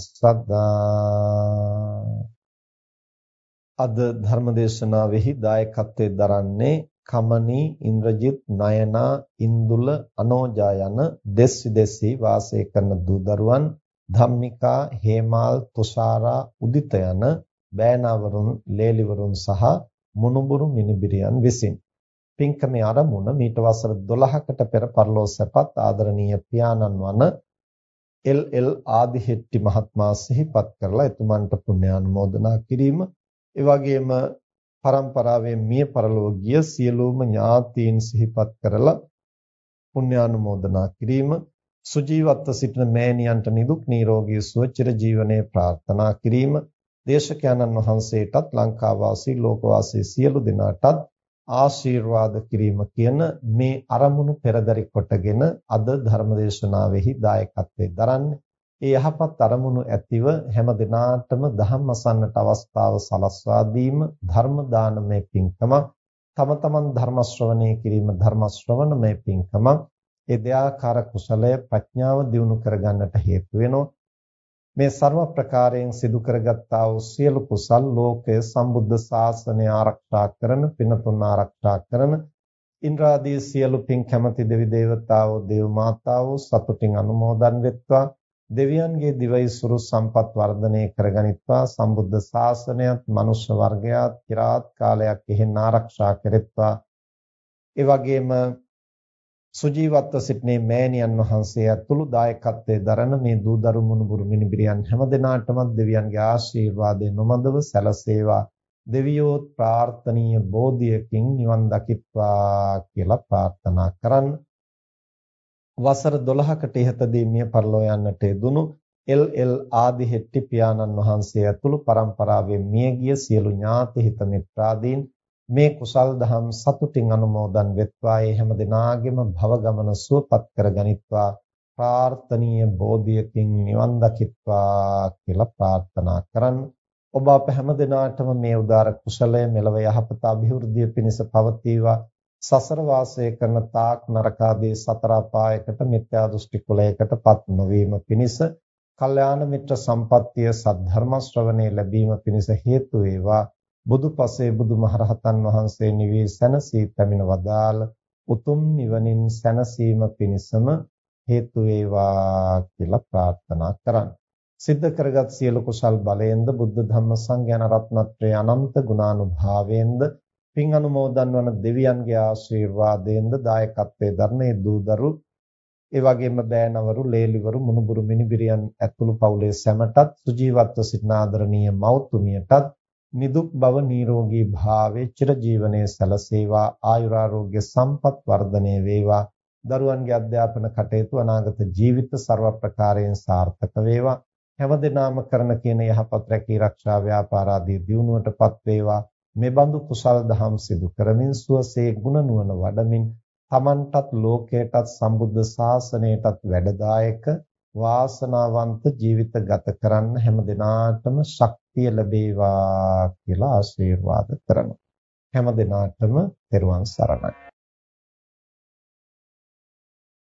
සදා අද ධර්මදේශනාවෙහි දායකත්වයෙන් දරන්නේ කමනී ඉන්ද්‍රජිත් නයනා ඉන්දුල අනෝජා යන දෙස් විදෙසී වාසය කරන දූ දරුවන් ධම්මිකා හේමාල් තුෂාරා උදිත යන බෑනාවරුන් ලේලිවරුන් සහ මුණුබුරු මිනිබිරියන් විසින්. පින්කමේ ආරමුණ මීට වසර 12කට පෙර පරලෝසපත් ආදරණීය පියාණන් වන එල්.එල්. ආදිහෙට්ටි මහත්මයා සිහිපත් කරලා එතුමන්ට පුණ්‍යානුමෝදනා කිරීම ඒ වගේම පරම්පරාවෙන් මිය පරලොව ගිය සියලුම ඥාතීන් සිහිපත් කරලා පුණ්‍යානුමෝදනා කිරීම සුජීවත්ව සිටින මෑණියන්ට නිදුක් නිරෝගී සුව චිර ජීවනයේ ප්‍රාර්ථනා කිරීම දේශකයන්න් වහන්සේටත් ලංකා වාසී ලෝක වාසී සියලු දෙනාටත් ආශිර්වාද කිරීම කියන මේ අරමුණු පෙරදරි කොටගෙන අද ධර්මදේශනාවෙහි දායකත්වයෙන් දරන්නේ. ඒ යහපත් අරමුණු ඇතිව හැම දිනාටම ධම්ම අසන්නට අවස්ථාව සලස්වා දීම ධර්ම දානමය පින්කමක්. තම තමන් ධර්ම ශ්‍රවණය කිරීම ධර්ම ශ්‍රවණමය පින්කමක්. ඒ දෙආකාර කුසලය ප්‍රඥාව දියුණු කරගන්නට හේතු වෙනවා. මේ ਸਰව ප්‍රකාරයෙන් සිදු කරගත්තා වූ සියලු කුසල් ලෝකයේ සම්බුද්ධ ශාසනය ආරක්ෂා කරන පින තුන ආරක්ෂා කරන ඉන්ද්‍රාදී සියලු පින් කැමති දෙවි දේවතාවෝ දේව මාතාවෝ සතුටින් අනුමෝදන් වෙත්වා. දෙවියන්ගේ දිවයිසුරු සම්පත් වර්ධනය කරගනිත්වා. සම්බුද්ධ ශාසනයත් මනුෂ්‍ය වර්ගයාත් চিරාත් කාලයක් එහෙන් ආරක්ෂා කෙරෙත්වා. ඒ වගේම සුජීවත්ව සිටිනේ මෑණියන් වහන්සේ ඇතුළු දායකත්වයේ දරන මේ දූ දරු මුණුබුරු මිනිබිරියන් හැම දිනාටම දෙවියන්ගේ ආශිර්වාදයෙන් නොමදව සැලසේවා දෙවියෝත් ප්‍රාර්ථනීය බෝධියකින් නිවන් දකිත්වා කියලා ප්‍රාර්ථනා කරන්න. වසර 12කට ඉහතදී මිය පරලෝ යන්නට යෙදුණු එල්.එල්. ආදිහෙට්ටි පියාණන් වහන්සේ ඇතුළු පරම්පරාවේ මියගිය සියලු ඥාති හිත මිත්‍රාදීන් මේ කුසල් දහම් සතුටින් අනුමෝදන් වෙත්වා ඒ හැම දිනාගෙම භව ගමන සුවපත් කරගනිත්වා ප්‍රාර්ථනීය බෝධියකින් නිවන් දකිත්වා කියලා ප්‍රාර්ථනා කරන්න. ඔබ අප හැම දිනාටම මේ උදාර කුසලය මෙලව යහපත અભිවෘද්ධිය පිණිස පවතිවා. සසර වාසය කරන තාක් නරකාදී සතර අපායකට මිත්‍යා දෘෂ්ටි කුලයකටපත් නොවීම පිණිස කල්යාණ මිත්‍ර සම්පත්තිය සද්ධර්ම ශ්‍රවණේ ලැබීම පිණිස හේතු වේවා බුදුපසේ බුදුමහරහතන් වහන්සේ නිවී සැනසී පැමිණ වදාළ උතුම් නිවනින් සැනසීම පිණිසම හේතු වේවා කියලා ප්‍රාර්ථනා කරන්න. සිද්ධ කරගත් සියලු කුසල් බලයෙන්ද බුද්ධ ධම්ම සංඝයාන රත්නත්‍රයේ අනන්ත ගුණානුභාවයෙන්ද පින් අනුමෝදන් වන දෙවියන්ගේ ආශිර්වාදයෙන්ද දායකත්වයේ ධර්මයේ දූදරු ඒ වගේම බෑනවරු ලේලිවරු මුණුබුරු මිනිබිරියන් ඇතුළු පවුලේ සැමටත් සුජීවත්ව සිටින ආදරණීය මෞතුමියටත් නිදුක් බව නිරෝගී භාවයේ චිරජීවනයේ සැලසේවා ආයුරාෝග්‍ය සම්පත් වර්ධනය වේවා දරුවන්ගේ අධ්‍යාපන කටයුතු අනාගත ජීවිත ਸਰව ප්‍රකාරයෙන් සාර්ථක වේවා හැමදෙනාම කරන කියන යහපත් රැකී ආරක්ෂා ව්‍යාපාර ආදී දියුණුවටපත් වේවා මේ බඳු කුසල් දහම් සිදු කරමින් සුවසේ ගුණ නුවණ වඩමින් තමන්ටත් ලෝකයටත් සම්බුද්ධ ශාසනයටත් වැඩදායක වාසනාවන්ත ජීවිත ගත කරන්න හැම දිනාටම ශක්තිය ලැබේවා කියලා ආශිර්වාද කරනවා. හැම දිනාටම තෙරුවන් සරණයි.